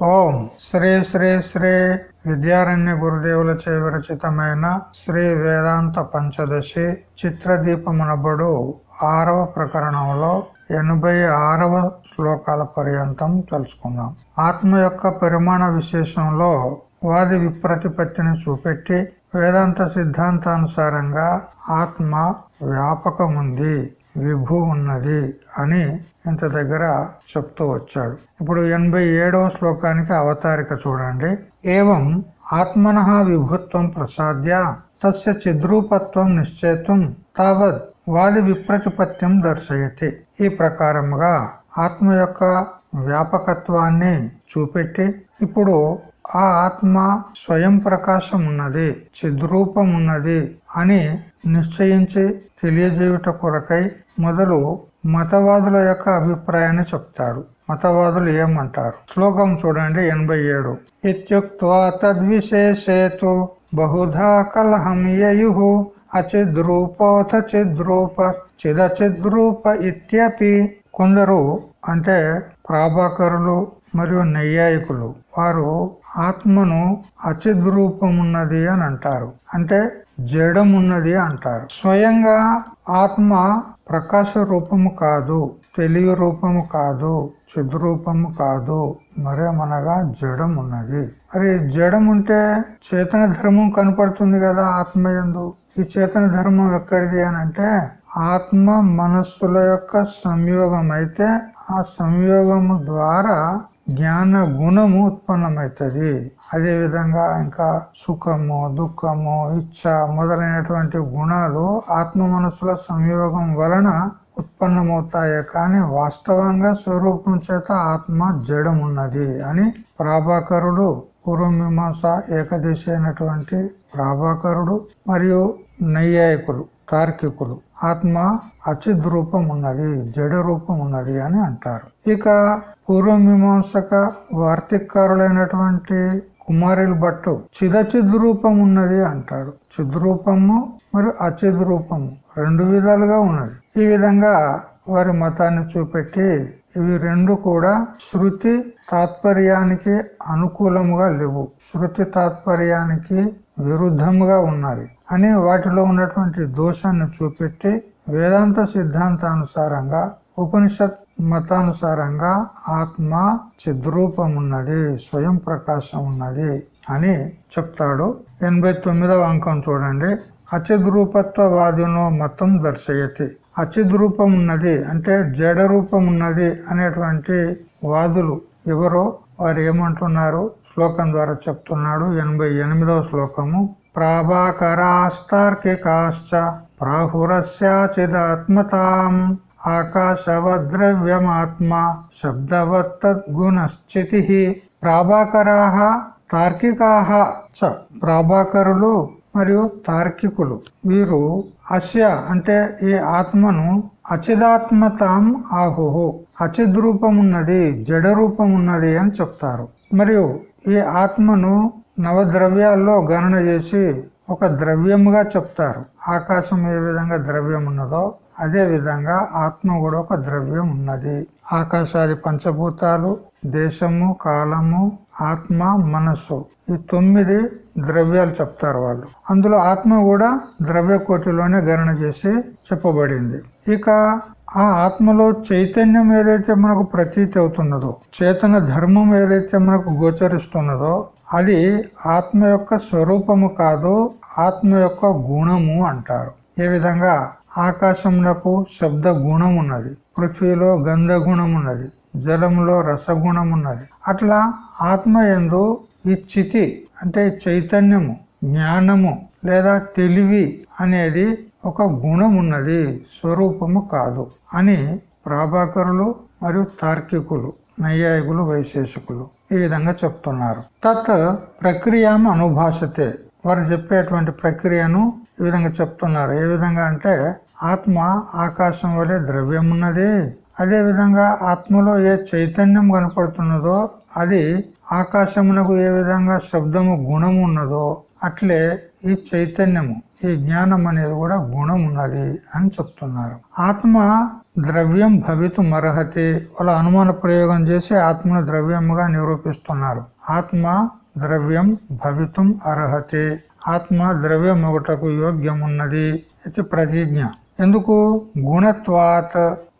ఓం శ్రీ శ్రీ శ్రీ విద్యారణ్య గురుదేవుల చే విరచితమైన శ్రీ వేదాంత పంచదశి చిత్రదీపమునబడు ఆరవ ప్రకరణంలో ఎనభై ఆరవ శ్లోకాల పర్యంతం తెలుసుకుందాం ఆత్మ యొక్క పరిమాణ విశేషంలో వాది విప్రతిపత్తిని చూపెట్టి వేదాంత సిద్ధాంతానుసారంగా ఆత్మ వ్యాపకముంది. విభు ఉన్నది అని ఇంత దగ్గర చెప్తూ వచ్చాడు. ఇప్పుడు ఎనభై ఏడవ శ్లోకానికి అవతారిక చూడండి. ఏవం ఆత్మన విభుత్వం ప్రసాద్య తస్య చిద్రూపత్వం నిశ్చయత్వం తావద్ వాది విప్రతిపత్యం దర్శయతి. ఈ ప్రకారముగా ఆత్మ యొక్క వ్యాపకత్వాన్ని చూపెట్టి ఇప్పుడు ఆ ఆత్మ స్వయం ప్రకాశం ఉన్నది చిద్రూపం ఉన్నది అని నిశ్చయించి తెలియజేయుట కొరకై మొదలు మతవాదుల యొక్క అభిప్రాయాన్ని చెప్తాడు. మతవాదులు ఏమంటారు? శ్లోకం చూడండి ఎనభై ఏడు. ఇత్యుక్వా తద్విశేషేతు బహుధా కలహం యయు అచిద్రూపోథ చిద్రూప చిదచిద్రూప ఇత్యపి. కొందరు అంటే ప్రాభాకరులు మరియు నైయాయికులు వారు ఆత్మను అచిద్రూపమున్నది అని అంటారు. అంటే జడమున్నది అంటారు. స్వయంగా ఆత్మ ప్రకాశ రూపము కాదు తెలివి రూపము కాదు చిద్రూపము కాదు మరేమనగా జడం ఉన్నది మరి జడం ఉంటే చేతన ధర్మం కనపడుతుంది కదా ఆత్మ ఎందు ఈ చేతన ధర్మం ఎక్కడిది అని అంటే ఆత్మ మనస్సుల యొక్క సంయోగం అయితే ఆ సంయోగము ద్వారా జ్ఞాన గుణము ఉత్పన్నమవుతుంది అదే విధంగా ఇంకా సుఖము దుఃఖము ఇచ్చ మొదలైనటువంటి గుణాలు ఆత్మ మనసుల సంయోగం వలన ఉత్పన్నమవుతాయి కానీ వాస్తవంగా స్వరూపం చేత ఆత్మ జడం ఉన్నది అని ప్రాభాకరుడు పూర్వమీమాంస ఏకదేశి అయినటువంటి ప్రాభాకరుడు మరియు నైయాయికులు తార్కికులు. ఆత్మ అచిద్ రూపం ఉన్నది జడ రూపం ఉన్నది అని అంటారు. ఇక పూర్వమీమాంసక వార్తికారులైనటువంటి కుమారుల భట్టు చిదచిద్రూపం ఉన్నది అంటారు. చిద్రూపము మరియు అచిద్రూపము రెండు విధాలుగా ఉన్నది. ఈ విధంగా వారి మతాన్ని చూపెట్టి ఇవి రెండు కూడా శృతి తాత్పర్యానికి అనుకూలముగా లేవు. శృతి తాత్పర్యానికి విరుద్ధముగా ఉన్నది అని వాటిలో ఉన్నటువంటి దోషాన్ని చూపెట్టి వేదాంత సిద్ధాంతానుసారంగా ఉపనిషత్ మతానుసారంగా ఆత్మ చిద్రూపమున్నది స్వయం ప్రకాశం ఉన్నది అని చెప్తాడు. ఎనభై తొమ్మిదవ అంకం చూడండి. అచిద్రూపత్వవాదినో మతం దర్శయతి. అచిద్రూపం ఉన్నది అంటే జడ రూపం ఉన్నది అనేటువంటి వాదులు ఎవరో వారు ఏమంటున్నారు? శ్లోకం ద్వారా చెప్తున్నాడు. ఎనభై ఎనిమిదవ శ్లోకము. ప్రాభాకరాస్తార్కికాశ్చ ప్రాహురస్యాచిదాత్మతాం. ఆకాశవద్రవ్యమాత్మ శబ్దవత్తద్గుణశ్చితి ప్రాభాకరా తార్కికా చ ప్రాభాకరులు మరియు తార్కికులు। వీరు అస్య అంటే ఈ ఆత్మను అచిదాత్మతాం ఆహుహు అచిద్ రూపమున్నది జడ రూపమున్నది అని చెప్తారు। మరియు ఈ ఆత్మను నవద్రవ్యాల్లో గణన చేసి ఒక ద్రవ్యముగా చెప్తారు। ఆకాశం ఏ విధంగా ద్రవ్యం ఉన్నదో అదే విధంగా ఆత్మ కూడా ఒక ద్రవ్యం ఉన్నది. ఆకాశాది పంచభూతాలు దేశము కాలము ఆత్మ మనస్సు ఈ తొమ్మిది ద్రవ్యాలు చెప్తారు వాళ్ళు. అందులో ఆత్మ కూడా ద్రవ్య కోటిలోనే గణన చేసి చెప్పబడింది. ఇక ఆ ఆత్మలో చైతన్యం ఏదైతే మనకు ప్రతీతి అవుతున్నదో చేతన ధర్మం ఏదైతే మనకు గోచరిస్తున్నదో అది ఆత్మ యొక్క స్వరూపము కాదు ఆత్మ యొక్క గుణము అంటారు. ఏ విధంగా? ఆకాశమునకు శబ్ద గుణం ఉన్నది పృథ్వీలో గంధ గుణం ఉన్నది జలంలో రసగుణం ఉన్నది అట్లా ఆత్మ ఎందు ఈ చితి అంటే చైతన్యము జ్ఞానము లేదా తెలివి అనేది ఒక గుణం ఉన్నది స్వరూపము కాదు అని ప్రాభాకరులు మరియు తార్కికులు నైయాయికులు వైశేషికులు ఈ విధంగా చెప్తున్నారు. తత్ ప్రక్రియ అనుభాషతే. వారు చెప్పేటువంటి ప్రక్రియను ఈ విధంగా చెప్తున్నారు. ఏ విధంగా అంటే ఆత్మ ఆకాశం వలె ద్రవ్యం ఉన్నది అదే విధంగా ఆత్మలో ఏ చైతన్యం కనపడుతున్నదో అది ఆకాశమునకు ఏ విధంగా శబ్దము గుణం ఉన్నదో అట్లే ఈ చైతన్యము ఈ జ్ఞానం అనేది కూడా గుణం ఉన్నది అని చెప్తున్నారు. ఆత్మ ద్రవ్యం భవితు అర్హతి వాళ్ళ అనుమాన ప్రయోగం చేసి ఆత్మను ద్రవ్యముగా నిరూపిస్తున్నారు. ఆత్మ ద్రవ్యం భవితం అర్హతి. ఆత్మ ద్రవ్యం ఒకటకు యోగ్యమున్నది ఇది ప్రతిజ్ఞ. ఎందుకు? గుణత్వాత్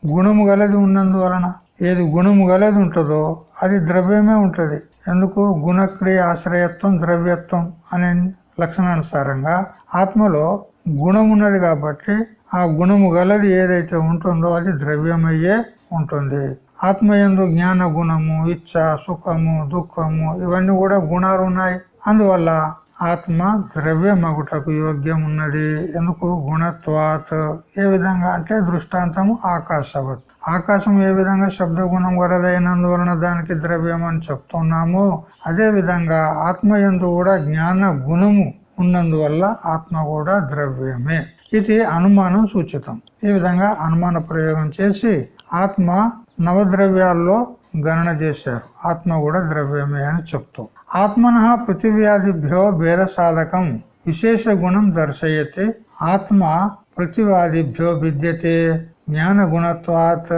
గుణము గలది ఉన్నందువలన. ఏది గుణము గలది ఉంటుందో అది ద్రవ్యమే ఉంటుంది. ఎందుకు? గుణక్రియ ఆశ్రయత్వం ద్రవ్యత్వం అనే లక్షణానుసారంగా ఆత్మలో గుణం ఉన్నది కాబట్టి ఆ గుణము గలది ఏదైతే ఉంటుందో అది ద్రవ్యమయ్యే ఉంటుంది. ఆత్మయందు జ్ఞాన గుణము ఇచ్చ సుఖము దుఃఖము ఇవన్నీ కూడా గుణాలు ఉన్నాయి. అందువల్ల ఆత్మ ద్రవ్యమగుటకు యోగ్యం ఉన్నది ఎందుకు? గుణత్వాత్. ఏ విధంగా? అంటే దృష్టాంతము ఆకాశవత్. ఆకాశం ఏ విధంగా శబ్ద గుణం గలదైనందువలన దానికి ద్రవ్యం అని చెప్తున్నామో అదే విధంగా ఆత్మయందు కూడా జ్ఞాన గుణము ఉన్నందువల్ల ఆత్మ కూడా ద్రవ్యమే. ఇది అనుమానం సూచితం. ఈ విధంగా అనుమాన ప్రయోగం చేసి ఆత్మ నవద్రవ్యాల్లో గణన చేశారు. ఆత్మ కూడా ద్రవ్యమే అని చెప్తూ ఆత్మన పృథివ్యాధిభ్యో భేద సాధకం విశేష గుణం దర్శయతే. ఆత్మ పృథివ్యాధిభ్యో విద్యతే. జ్ఞాన గుణత్వాత్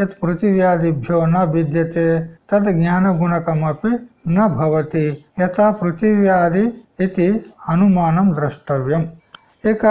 యత్ పృథివ్యాధిభ్యో న విద్యతే. తద్ జ్ఞాన గుణకమపి నవతి భవతి. యథా పృథివ్యాధి ఇది అనుమానం ద్రష్టవ్యం. ఇక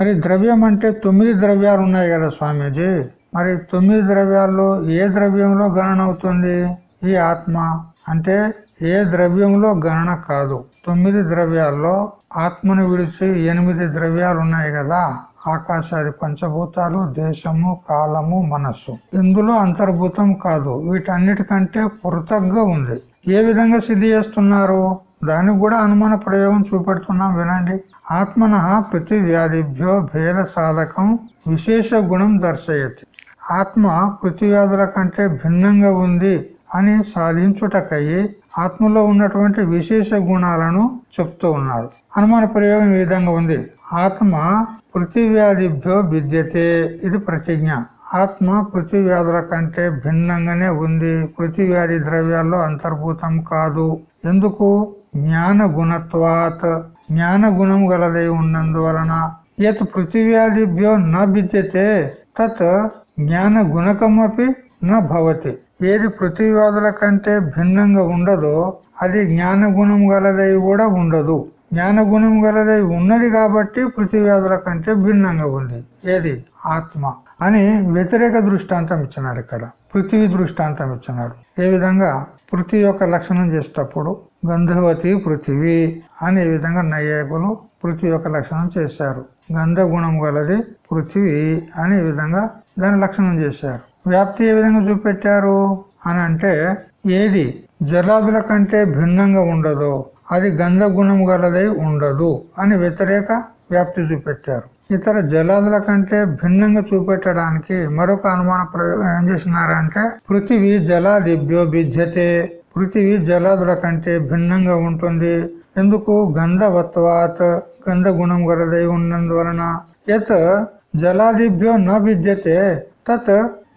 మరి ద్రవ్యం అంటే తొమ్మిది ద్రవ్యాలు ఉన్నాయి కదా స్వామీజీ. మరి తొమ్మిది ద్రవ్యాల్లో ఏ ద్రవ్యంలో గణన అవుతుంది ఈ ఆత్మ. అంటే ఏ ద్రవ్యంలో గణన కాదు. తొమ్మిది ద్రవ్యాల్లో ఆత్మను విడిచి ఎనిమిది ద్రవ్యాలు ఉన్నాయి కదా. ఆకాశాది పంచభూతాలు దేశము కాలము మనస్సు. ఇందులో అంతర్భూతం కాదు. వీటన్నిటికంటే పురతగ్గా ఉంది. ఏ విధంగా సిద్ధి చేస్తున్నారు? దానికి కూడా అనుమాన ప్రయోగం చూపెడుతున్నాం. వినండి. ఆత్మన ప్రతి వ్యాధిభ్యో భేద సాధకం విశేష గుణం దర్శయతి. ఆత్మ పృథ్వ్యాధుల కంటే భిన్నంగా ఉంది అని సాధించుటకయ్యి ఆత్మలో ఉన్నటువంటి విశేష గుణాలను చెప్తూ ఉన్నాడు. అనుమాన ప్రయోగం ఈ విధంగా ఉంది. ఆత్మ పృథివ్యాధిభ్యో విద్యతే. ఇది ప్రతిజ్ఞ. ఆత్మ పృథివ్యాధుల కంటే భిన్నంగానే ఉంది. పృథివ్యాధి ద్రవ్యాల్లో అంతర్భూతం కాదు. ఎందుకు? జ్ఞాన గుణత్వాత్. జ్ఞాన గుణం గలదై ఉన్నందువలన. యత్ పృథివ్యాధిభ్యో న విద్యతే. తత్ జ్ఞాన గుణకమపి న భవతి. ఏది పృథ్వీవాదుల కంటే భిన్నంగా ఉండదో అది జ్ఞాన గుణం గలదై కూడా ఉండదు. జ్ఞాన గుణం గలదై ఉన్నది కాబట్టి పృథ్వీవాదుల కంటే భిన్నంగా ఉంది. ఏది? ఆత్మ. అని వ్యతిరేక దృష్టాంతం ఇచ్చినాడు ఇక్కడ. పృథ్వీ దృష్టాంతం ఇచ్చినాడు. ఏ విధంగా? పృథ్వీ యొక్క లక్షణం చేసేటప్పుడు గంధవతి పృథివీ అని విధంగా నయకులు పృథ్వీ యొక్క లక్షణం చేశారు. గంధ గుణం గలది పృథివీ అని విధంగా దాని లక్షణం చేశారు. వ్యాప్తి ఏ విధంగా చూపెట్టారు అని అంటే ఏది జలాదుల కంటే భిన్నంగా ఉండదో అది గంధ గుణం గలదై ఉండదు అని వ్యతిరేక వ్యాప్తి చూపెట్టారు. ఇతర జలాదుల కంటే భిన్నంగా చూపెట్టడానికి మరొక అనుమాన ప్రయోగం ఏం చేసినారంటే పృథివీ జలాదిభ్యో బిధ్యతే పృథివీ జలాదుల కంటే భిన్నంగా ఉంటుంది. ఎందుకు? గంధవత్వాత్ గంధ గుణం గలదై ఉన్నందువలన. యత్ జలాదిభ్యో న విద్యతే తత్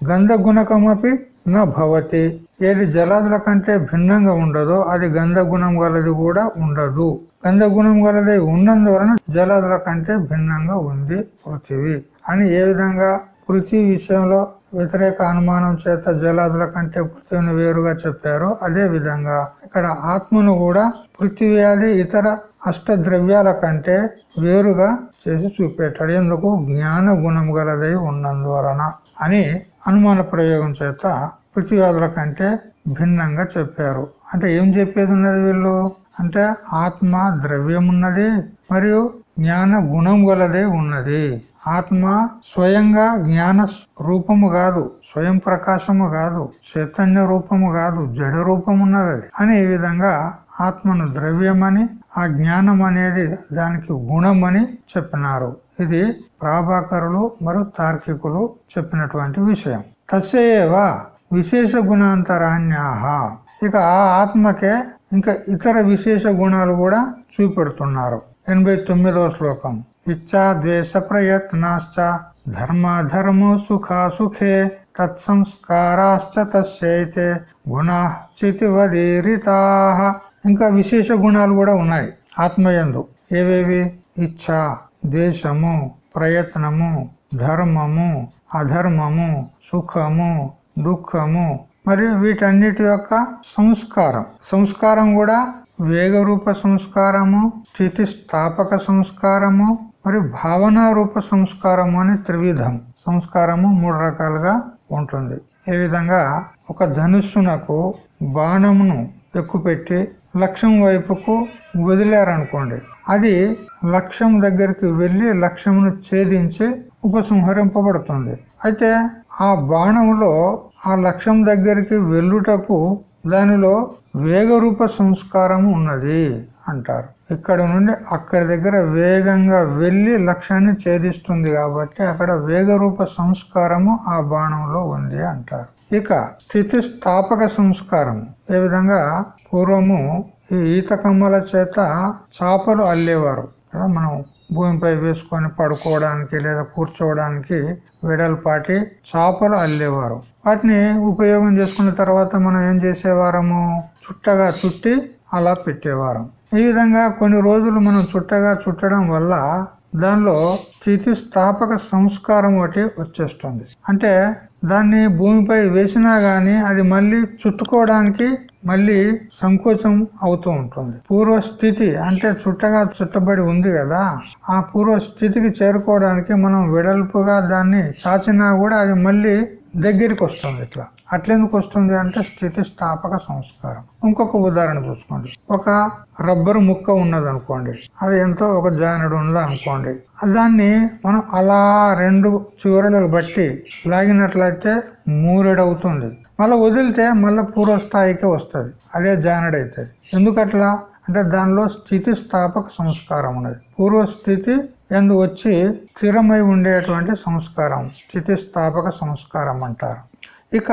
గంధ గుణకమపి న భవతి. ఏది జలాదుల కంటే భిన్నంగా ఉండదో అది గంధ గుణం గలది కూడా ఉండదు. గంధ గుణం గలది ఉన్నందువలన జలాదుల కంటే భిన్నంగా ఉంది పృథివీ. అని ఏ విధంగా? పృథ్వీ విషయంలో వ్యతిరేక అనుమానం చేత జలాదుల కంటే పృథ్వీని వేరుగా చెప్పారో అదే విధంగా. ఇక్కడ ఆత్మను కూడా పృథ్వీ ఇతర అష్ట ద్రవ్యాల కంటే వేరుగా చేసి చూపెట్టాడు ఎందుకు? జ్ఞాన గుణం గలదై ఉన్నందువలన. అని అనుమాన ప్రయోగం చేత ప్రతివాదుల కంటే భిన్నంగా చెప్పారు. అంటే ఏం చెప్పేది ఉన్నది వీళ్ళు? అంటే ఆత్మ ద్రవ్యం ఉన్నది మరియు జ్ఞాన గుణం గలదే ఉన్నది. ఆత్మ స్వయంగా జ్ఞాన రూపము కాదు స్వయం ప్రకాశము కాదు చైతన్య రూపము కాదు జడ రూపం ఉన్నది. అని ఈ విధంగా ఆత్మను ద్రవ్యమని ఆ జ్ఞానం అనేది దానికి గుణమని చెప్పినారు. ఇది ప్రాభాకరులు మరియు తార్కికులు చెప్పినటువంటి విషయం. తస్యేవా విశేష గుణాంతరాన్యాహ ఇక ఆ ఆత్మకే ఇంకా ఇతర విశేష గుణాలు కూడా చూపెడుతున్నారు. ఎనభై తొమ్మిదవ శ్లోకం. ఇచ్చా ద్వేష ప్రయత్నాశ్చ ధర్మాధర్మో సుఖాసుఖే తత్సంస్కారాశ్చ తస్యైతే గుణా చితివదీరితా. ఇంకా విశేష గుణాలు కూడా ఉన్నాయి. ఆత్మయందు ఏవేవి? ఇచ్చ ద్వేషము ప్రయత్నము ధర్మము అధర్మము సుఖము దుఃఖము మరియు వీటన్నిటి యొక్క సంస్కారం. సంస్కారం కూడా వేగరూప సంస్కారము స్థితిస్థాపక సంస్కారము మరియు భావనా రూప సంస్కారము అని త్రివిధం. సంస్కారము మూడు రకాలుగా ఉంటుంది. ఏ విధంగా? ఒక ధనుస్సునకు బాణమును ఎక్కుపెట్టి లక్ష్యం వైపుకు వదిలారనుకోండి. అది లక్ష్యం దగ్గరికి వెళ్ళి లక్ష్యమును ఛేదించి ఉపసంహరింపబడుతుంది. అయితే ఆ బాణములో ఆ లక్ష్యం దగ్గరికి వెళ్ళుటకు దానిలో వేగరూప సంస్కారం ఉన్నది అంటారు. ఇక్కడ నుండి అక్కడి దగ్గర వేగంగా వెళ్ళి లక్ష్యాన్ని ఛేదిస్తుంది కాబట్టి అక్కడ వేగరూప సంస్కారము ఆ బాణంలో ఉంది అంటారు. ఇక స్థితి స్థాపక ఏ విధంగా? పూర్వము ఈ ఈత కమ్మల చేత చాపలు అల్లేవారు. కదా మనం భూమిపై వేసుకొని పడుకోవడానికి లేదా కూర్చోవడానికి వెడల్పాటి చాపలు అల్లేవారు. వాటిని ఉపయోగం చేసుకున్న తర్వాత మనం ఏం చేసేవారము? చుట్టగా చుట్టి అలా పెట్టేవారం. ఈ విధంగా కొన్ని రోజులు మనం చుట్టగా చుట్టడం వల్ల దానిలో స్థితిస్థాపక సంస్కారం ఒకటి వచ్చేస్తుంది. అంటే దాన్ని భూమిపై వేసినా గాని అది మళ్ళీ చుట్టుకోవడానికి మళ్ళీ సంకోచం అవుతూ ఉంటుంది. పూర్వస్థితి అంటే చుట్టగా చుట్టబడి ఉంది కదా. ఆ పూర్వ స్థితికి చేరుకోవడానికి మనం వెడల్పుగా దాన్ని చాచినా కూడా అది మళ్ళీ దగ్గరికి వస్తుంది ఇట్లా. అట్లెందుకు వస్తుంది అంటే స్థితి స్థాపక సంస్కారం. ఇంకొక ఉదాహరణ చూసుకోండి. ఒక రబ్బరు ముక్క ఉన్నది అనుకోండి అది ఎంతో ఒక జానడు ఉన్నది అనుకోండి దాన్ని మనం అలా రెండు చివరలు బట్టి లాగినట్లయితే మూరెడవుతుంది. మళ్ళీ వదిలితే మళ్ళీ పూర్వస్థాయికే వస్తుంది. అదే జానడు అవుతుంది ఎందుకట్లా? అంటే దానిలో స్థితి స్థాపక సంస్కారం ఉన్నది. పూర్వస్థితి ఎందు వచ్చి స్థిరమై ఉండేటువంటి సంస్కారం. స్థితి స్థాపక సంస్కారం అంటారు. ఇక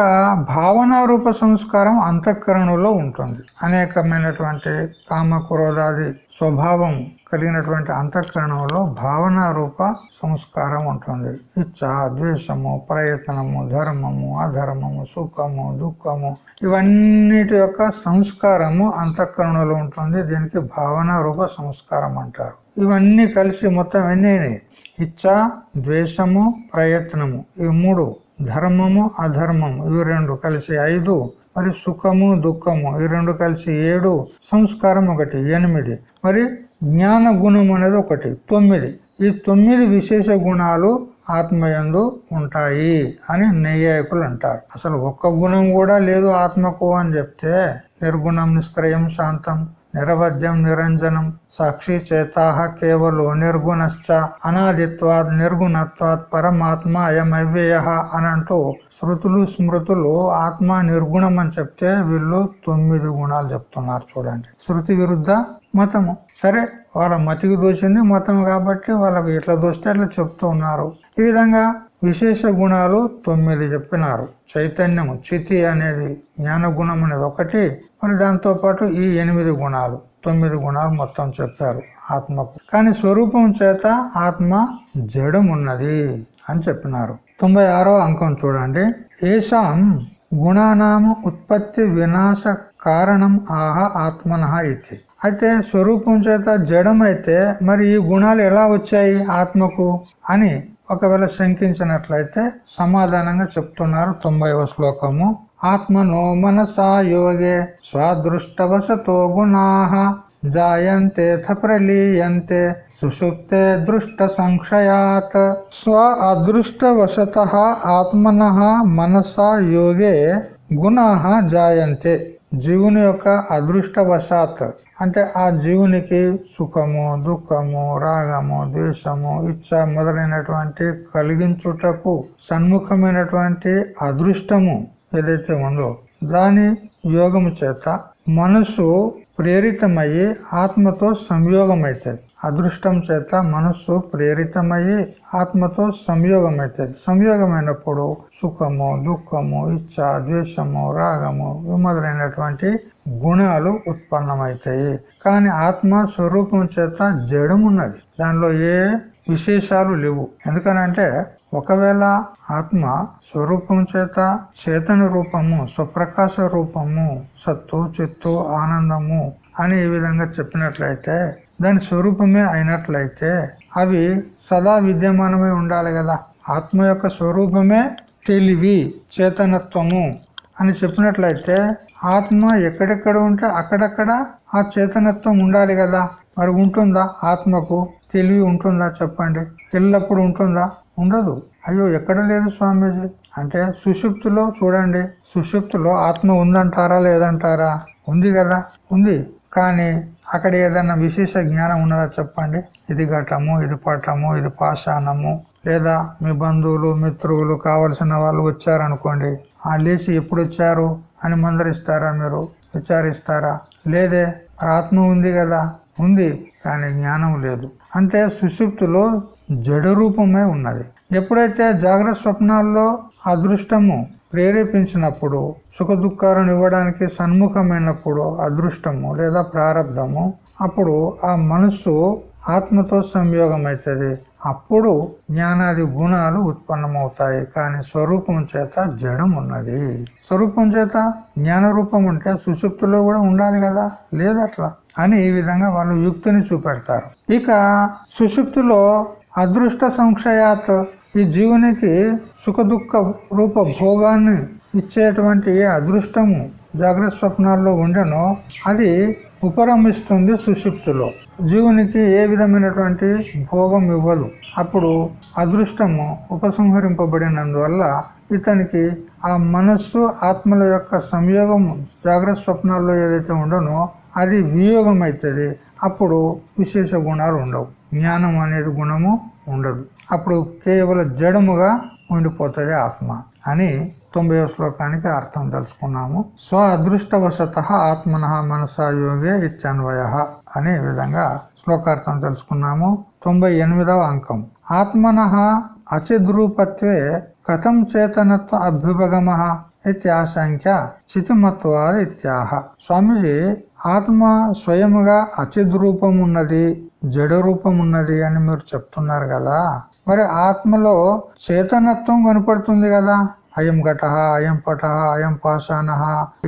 భావన రూప సంస్కారం అంతఃకరణలో ఉంటుంది. అనేకమైనటువంటి కామ క్రోధాది స్వభావం కలిగినటువంటి అంతఃకరణంలో భావనారూప సంస్కారం ఉంటుంది. ఇచ్చ ద్వేషము ప్రయత్నము ధర్మము అధర్మము సుఖము దుఃఖము ఇవన్నిటి యొక్క సంస్కారము అంతఃకరణలో ఉంటుంది. దీనికి భావన రూప సంస్కారం అంటారు. ఇవన్నీ కలిసి మొత్తం ఎన్ని ఇచ్చ ద్వేషము ప్రయత్నము ఇవి మూడు ధర్మము అధర్మము. ఇవి రెండు కలిసి ఐదు. మరి సుఖము దుఃఖము. ఈ రెండు కలిసి ఏడు. సంస్కారం ఒకటి ఎనిమిది. మరి జ్ఞాన గుణం అనేది ఒకటి తొమ్మిది. ఈ తొమ్మిది విశేష గుణాలు ఆత్మయందు ఉంటాయి అని నైయాయకులు అంటారు. అసలు ఒక్క గుణం కూడా లేదు ఆత్మకు అని చెప్తే నిర్గుణం నిష్క్రయం శాంతం. నిరవధ్యం నిరంజనం సాక్షి చేతాహ కేవలం నిర్గుణశ్చ అనాదిత్వాద్ నిర్గుణత్వాద్ పరమాత్మ అయమవ్యయ అనంటూ శృతులు స్మృతులు ఆత్మ నిర్గుణం అని చెప్తే వీళ్ళు తొమ్మిది గుణాలు చెప్తున్నారు చూడండి. శృతి విరుద్ధ మతము. సరే వాళ్ళ మతికి దోచింది మతం కాబట్టి వాళ్ళకు ఇట్లా దోస్తే అట్లా చెప్తూ ఉన్నారు ఈ విధంగా విశేష గుణాలు తొమ్మిది చెప్పినారు. చైతన్యము చితి అనేది జ్ఞాన గుణం అనేది ఒకటి. మరి దాంతో పాటు ఈ ఎనిమిది గుణాలు తొమ్మిది గుణాలు మొత్తం చెప్పారు ఆత్మకు. కానీ స్వరూపం చేత ఆత్మ జడమున్నది అని చెప్పినారు. తొంభై అంకం చూడండి. ఏషాం గుణానామ ఉత్పత్తి వినాశ కారణం ఆహ ఆత్మన ఇది. అయితే స్వరూపం చేత జడమైతే మరి ఈ గుణాలు ఎలా వచ్చాయి ఆత్మకు అని ఒకవేళ శంకించినట్లయితే సమాధానంగా చెప్తున్నారు తొంభైవ శ్లోకము. ఆత్మనో మనసా యోగే స్వదృష్టవశతో గుణా. జాయంతే ప్రలీయంతే సుషుప్తే దృష్ట సంక్షయాత్. స్వ అదృష్టవశత ఆత్మన మనసా యోగే గుణా జాయంతే. జీవుని యొక్క అదృష్టవశాత్. అంటే ఆ జీవునికి సుఖము దుఃఖము రాగము ద్వేషము ఇచ్చ మొదలైనటువంటి కలిగించుటకు సన్ముఖమైనటువంటి అదృష్టము ఏదైతే ఉందో దాని యోగము చేత మనసు ప్రేరితమయ్యి ఆత్మతో సంయోగం అవుతుంది అదృష్టం చేత మనస్సు ప్రేరితమయ్యి ఆత్మతో సంయోగం అవుతుంది సంయోగమైనప్పుడు సుఖము దుఃఖము ఇచ్చ ద్వేషము రాగము మొదలైనటువంటి గుణాలు ఉత్పన్నమవుతాయి. కానీ ఆత్మ స్వరూపం చేత జడమున్నది. దానిలో ఏ విశేషాలు లేవు. ఎందుకనంటే ఒకవేళ ఆత్మ స్వరూపం చేత చేతన రూపము స్వప్రకాశ రూపము సత్తు చిత్తు ఆనందము అని ఈ విధంగా చెప్పినట్లయితే దాని స్వరూపమే అయినట్లయితే అవి సదా విద్యమానమై ఉండాలి కదా. ఆత్మ యొక్క స్వరూపమే తెలివి చేతనత్వము అని చెప్పినట్లయితే ఆత్మ ఎక్కడెక్కడ ఉంటే అక్కడక్కడ ఆ చేతనత్వం ఉండాలి కదా. మరి ఉంటుందా ఆత్మకు? తెలివి ఉంటుందా చెప్పండి. ఎల్లప్పుడు ఉంటుందా? ఉండదు. అయ్యో ఎక్కడ లేదు స్వామీజీ? అంటే సుషుప్తిలో చూడండి. సుషుప్తిలో ఆత్మ ఉందంటారా లేదంటారా? ఉంది కదా. ఉంది. కానీ అక్కడ ఏదన్నా విశేష జ్ఞానం ఉన్నదా చెప్పండి. ఇది ఘటము ఇది పటము ఇది పాషాణము. లేదా మీ బంధువులు మిత్రువులు కావలసిన వాళ్ళు వచ్చారనుకోండి. ఆ లేచి ఎప్పుడు వచ్చారు? అని మందరిస్తారా మీరు? విచారిస్తారా? లేదే ఆత్మ ఉంది కదా? ఉంది కానీ జ్ఞానం లేదు. అంటే సుషుప్తిలో జడ రూపమే ఉన్నది. ఎప్పుడైతే జాగ్రత్త స్వప్నాల్లో అదృష్టము ప్రేరేపించినప్పుడు సుఖ దుఃఖాలను ఇవ్వడానికి సన్ముఖమైనప్పుడు అదృష్టము లేదా ప్రారంధము అప్పుడు ఆ మనస్సు ఆత్మతో సంయోగం అవుతుంది అప్పుడు జ్ఞానాది గుణాలు ఉత్పన్నమవుతాయి కానీ స్వరూపం చేత జడం ఉన్నది. స్వరూపం చేత జ్ఞాన రూపం ఉంటే సుషుప్తిలో కూడా ఉండాలి కదా? లేదట్లా? అని ఈ విధంగా వాళ్ళు యుక్తిని చూపెడతారు. ఇక సుషుప్తిలో అదృష్ట సంక్షయాత్ ఈ జీవునికి సుఖదుఖ రూప భోగాన్ని ఇచ్చేటువంటి ఏ అదృష్టము జాగ్రత్త స్వప్నాల్లో ఉండనో అది ఉపరమిస్తుంది సుషుప్తిలో. జీవునికి ఏ విధమైనటువంటి భోగం ఇవ్వదు. అప్పుడు అదృష్టము ఉపసంహరింపబడినందువల్ల ఇతనికి ఆ మనస్సు ఆత్మల యొక్క సంయోగం జాగ్రత్త స్వప్నాల్లో ఏదైతే ఉండనో అది వియోగం అవుతుంది అప్పుడు విశేష గుణాలు ఉండవు. జ్ఞానం అనేది గుణము ఉండదు. అప్పుడు కేవలం జడముగా ఉండిపోతుంది ఆత్మ అని తొంభై శ్లోకానికి అర్థం తెలుసుకున్నాము. స్వ అదృష్టవశత ఆత్మన మనసా యోగే ఇత్యన్వయ అనే విధంగా శ్లోకార్థం తెలుసుకున్నాము. తొంభై ఎనిమిదవ అంకం. ఆత్మన అచిద్రూపత్వే కథం చేతనత్వ అభ్యుపగమ ఇత్యాశంఖ్య చితిమత్వాద ఇత్యాహ. స్వామిజీ ఆత్మ స్వయముగా అచిద్రూపం ఉన్నది జడ రూపం ఉన్నది అని మీరు చెప్తున్నారు కదా. మరి ఆత్మలో చేతనత్వం కనపడుతుంది కదా. అయం ఘట అయం పట అయం పాషాణ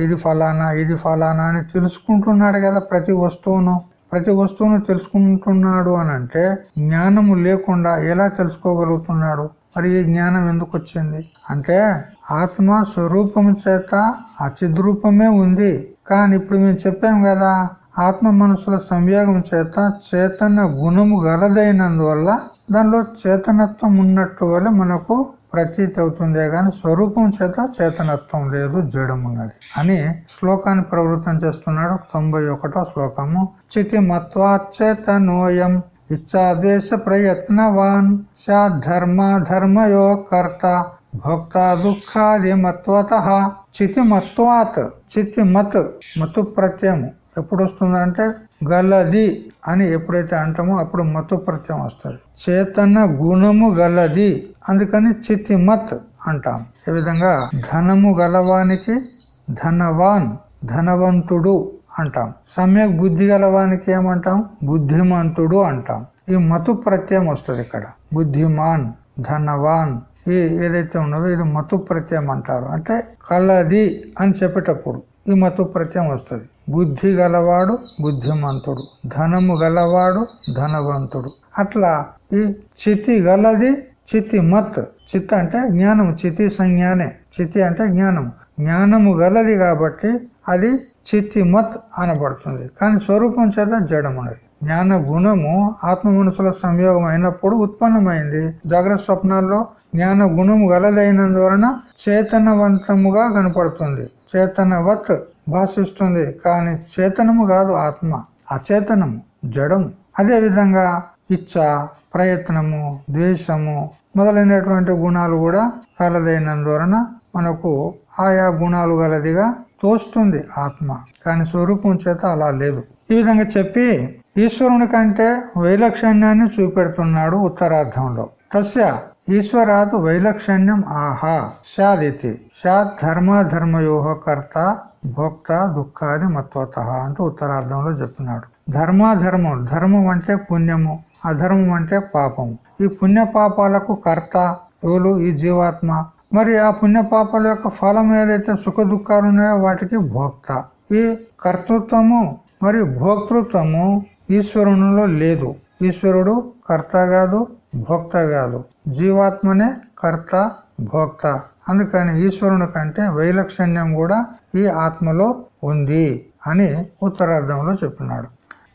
ఇది ఫలానా ఇది ఫలానా అని తెలుసుకుంటున్నాడు కదా ప్రతి వస్తువును. ప్రతి వస్తువును తెలుసుకుంటున్నాడు అని అంటే జ్ఞానము లేకుండా ఎలా తెలుసుకోగలుగుతున్నాడు? మరి ఈ జ్ఞానం ఎందుకు వచ్చింది? అంటే ఆత్మ స్వరూపం చేత అచిద్రూపమే ఉంది. కానీ ఇప్పుడు మేము చెప్పాం కదా ఆత్మ మనసుల సంయోగం చేత చేతన గుణము గలదైనందువల్ల దానిలో చేతనత్వం ఉన్నట్టు వల్ల మనకు ప్రతీతి అవుతుందే గాని స్వరూపం చేత చేతనత్వం లేదు జడమున్నది అని శ్లోకాన్ని ప్రవృత్తం చేస్తున్నాడు తొంభై ఒకటో శ్లోకము. చితి మత్వాచేతనోయం ఇచ్చాదేశ ప్రయత్నవాన్ ధర్మ ధర్మయో కర్త భోక్త దుఃఖాది మత్వత. చితి మత్వాత్ చితి మత్ మతు ప్రత్యయము. ఎప్పుడు వస్తుందంటే గలది అని ఎప్పుడైతే అంటామో అప్పుడు మతు ప్రత్యయం వస్తుంది. చేతన గుణము గలది అందుకని చిత్తి మత్ అంటాం. ఈ విధంగా? ధనము గలవానికి ధనవాన్ ధనవంతుడు అంటాం. సమ్యక్ బుద్ధి గలవానికి ఏమంటాం? బుద్ధిమంతుడు అంటాం. ఈ మతు ప్రత్యయం వస్తుంది ఇక్కడ. బుద్ధిమాన్ ధనవాన్ ఈ ఏదైతే ఉన్నదో ఇది మతు ప్రత్యయం అంటారు. అంటే కలది అని చెప్పేటప్పుడు ఈ మతు ప్రత్యయం వస్తుంది. బుద్ధి గలవాడు బుద్ధిమంతుడు ధనము గలవాడు ధనవంతుడు. అట్లా ఈ చితి గలది చితి మత్. చిత్ అంటే జ్ఞానం చితి సంజ్ఞానే. చితి అంటే జ్ఞానం జ్ఞానము గలది కాబట్టి అది చితి మత్ అనబడుతుంది. కానీ స్వరూపం చేత జడమున్నది. జ్ఞాన గుణము ఆత్మ మనుషుల సంయోగం అయినప్పుడు ఉత్పన్నమైంది. జాగ్రత్త స్వప్నాల్లో జ్ఞాన గుణము గలదైనందువలన చేతనవంతముగా కనపడుతుంది. చేతనవత్ భాషిస్తుంది. కానీ చేతనము కాదు ఆత్మ. అచేతనము జడము. అదే విధంగా ఇచ్చ ప్రయత్నము ద్వేషము మొదలైనటువంటి గుణాలు కూడా కలదైనందువలన మనకు ఆయా గుణాలు గలదిగా తోస్తుంది ఆత్మ. కానీ స్వరూపం చేత అలా లేదు. ఈ విధంగా చెప్పి ఈశ్వరుని కంటే వైలక్షణ్యాన్ని చూపెడుతున్నాడు ఉత్తరార్థంలో తస్య ఈశ్వరాత్ వైలక్షణ్యం ఆహా శాదితి శాద్ ధర్మాధర్మయోహ కర్త భోక్త దుఃఖాది మత్వత అంటూ ఉత్తరార్థంలో చెప్పినాడు. ధర్మాధర్మం ధర్మం అంటే పుణ్యము అధర్మం అంటే పాపము. ఈ పుణ్య పాపాలకు కర్త ఎవరు? ఈ జీవాత్మ. మరి ఆ పుణ్య పాపాల యొక్క ఫలం ఏదైతే సుఖ దుఃఖాలు ఉన్నాయో వాటికి భోక్త. ఈ కర్తృత్వము మరియు భోక్తృత్వము ఈశ్వరునిలో లేదు. ఈశ్వరుడు కర్త కాదు భోక్త కాదు. జీవాత్మనే కర్త భోక్త. అందుకని ఈశ్వరుని కంటే వైలక్షణ్యం కూడా ఈ ఆత్మలో ఉంది అని ఉత్తరార్థంలో చెప్పినాడు.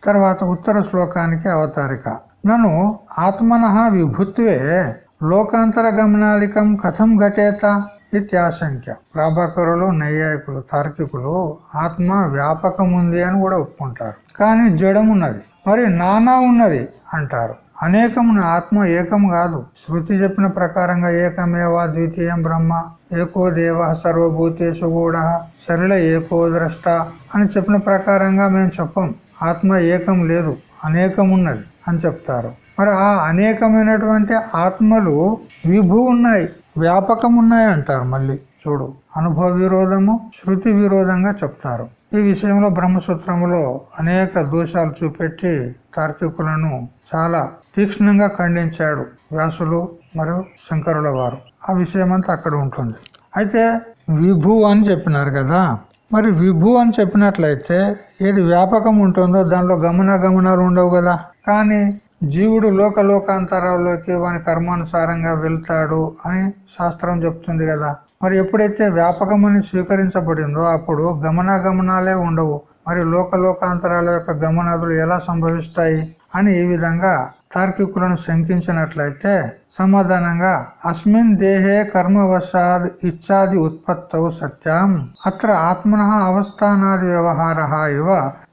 తర్వాత ఉత్తర శ్లోకానికి అవతారిక. నన్ను ఆత్మన విభుత్వే లోకాంతర గమనాలికం కథం ఘటేత ఇత్యాశంక్య ప్రాభాకరులు నైయాయికులు తార్కికులు ఆత్మ వ్యాపకం ఉంది అని కూడా ఒప్పుకుంటారు. కానీ జడం ఉన్నది మరి నానా ఉన్నది అంటారు. అనేకమున ఆత్మ ఏకం కాదు. శృతి చెప్పిన ప్రకారంగా ఏకమేవా ద్వితీయం బ్రహ్మ. ఏకో దేవ సర్వభూతేషు కూడా సరళ ఏకో ద్రష్ట అని చెప్పిన ప్రకారంగా మేము చెప్పం. ఆత్మ ఏకం లేదు. అనేకం ఉన్నది అని చెప్తారు. మరి ఆ అనేకమైనటువంటి ఆత్మలు విభు ఉన్నాయి. వ్యాపకం ఉన్నాయి అంటారు మళ్ళీ. చూడు. అనుభవ విరోధము శృతి విరోధంగా చెప్తారు. ఈ విషయంలో బ్రహ్మసూత్రములో అనేక దోషాలు చూపెట్టి తార్కికులను చాలా తీక్ష్ణంగా ఖండించాడు వ్యాసులు మరియు శంకరుల వారు. ఆ విషయం అంతా అక్కడ ఉంటుంది. అయితే విభు అని చెప్పినారు కదా. మరి విభు అని చెప్పినట్లయితే ఏది వ్యాపకం ఉంటుందో దానిలో గమన గమనాలు ఉండవు కదా. కానీ జీవుడు లోక లోకాంతరాల్లోకి వాని కర్మానుసారంగా వెళ్తాడు అని శాస్త్రం చెప్తుంది కదా. మరి ఎప్పుడైతే వ్యాపకమని స్వీకరించబడిందో అప్పుడు గమనాగమనాలే ఉండవు. మరి లోక లోకాంతరాల యొక్క గమనాదులు ఎలా సంభవిస్తాయి అని ఈ విధంగా తార్కికులను శంకించినట్లయితే సమాధానంగా అస్మిన్ దేహే కర్మవశాద్ ఇచ్చాది ఉత్పత్తవు సత్యం అత్ర ఆత్మన అవస్థానాది వ్యవహార ఇవ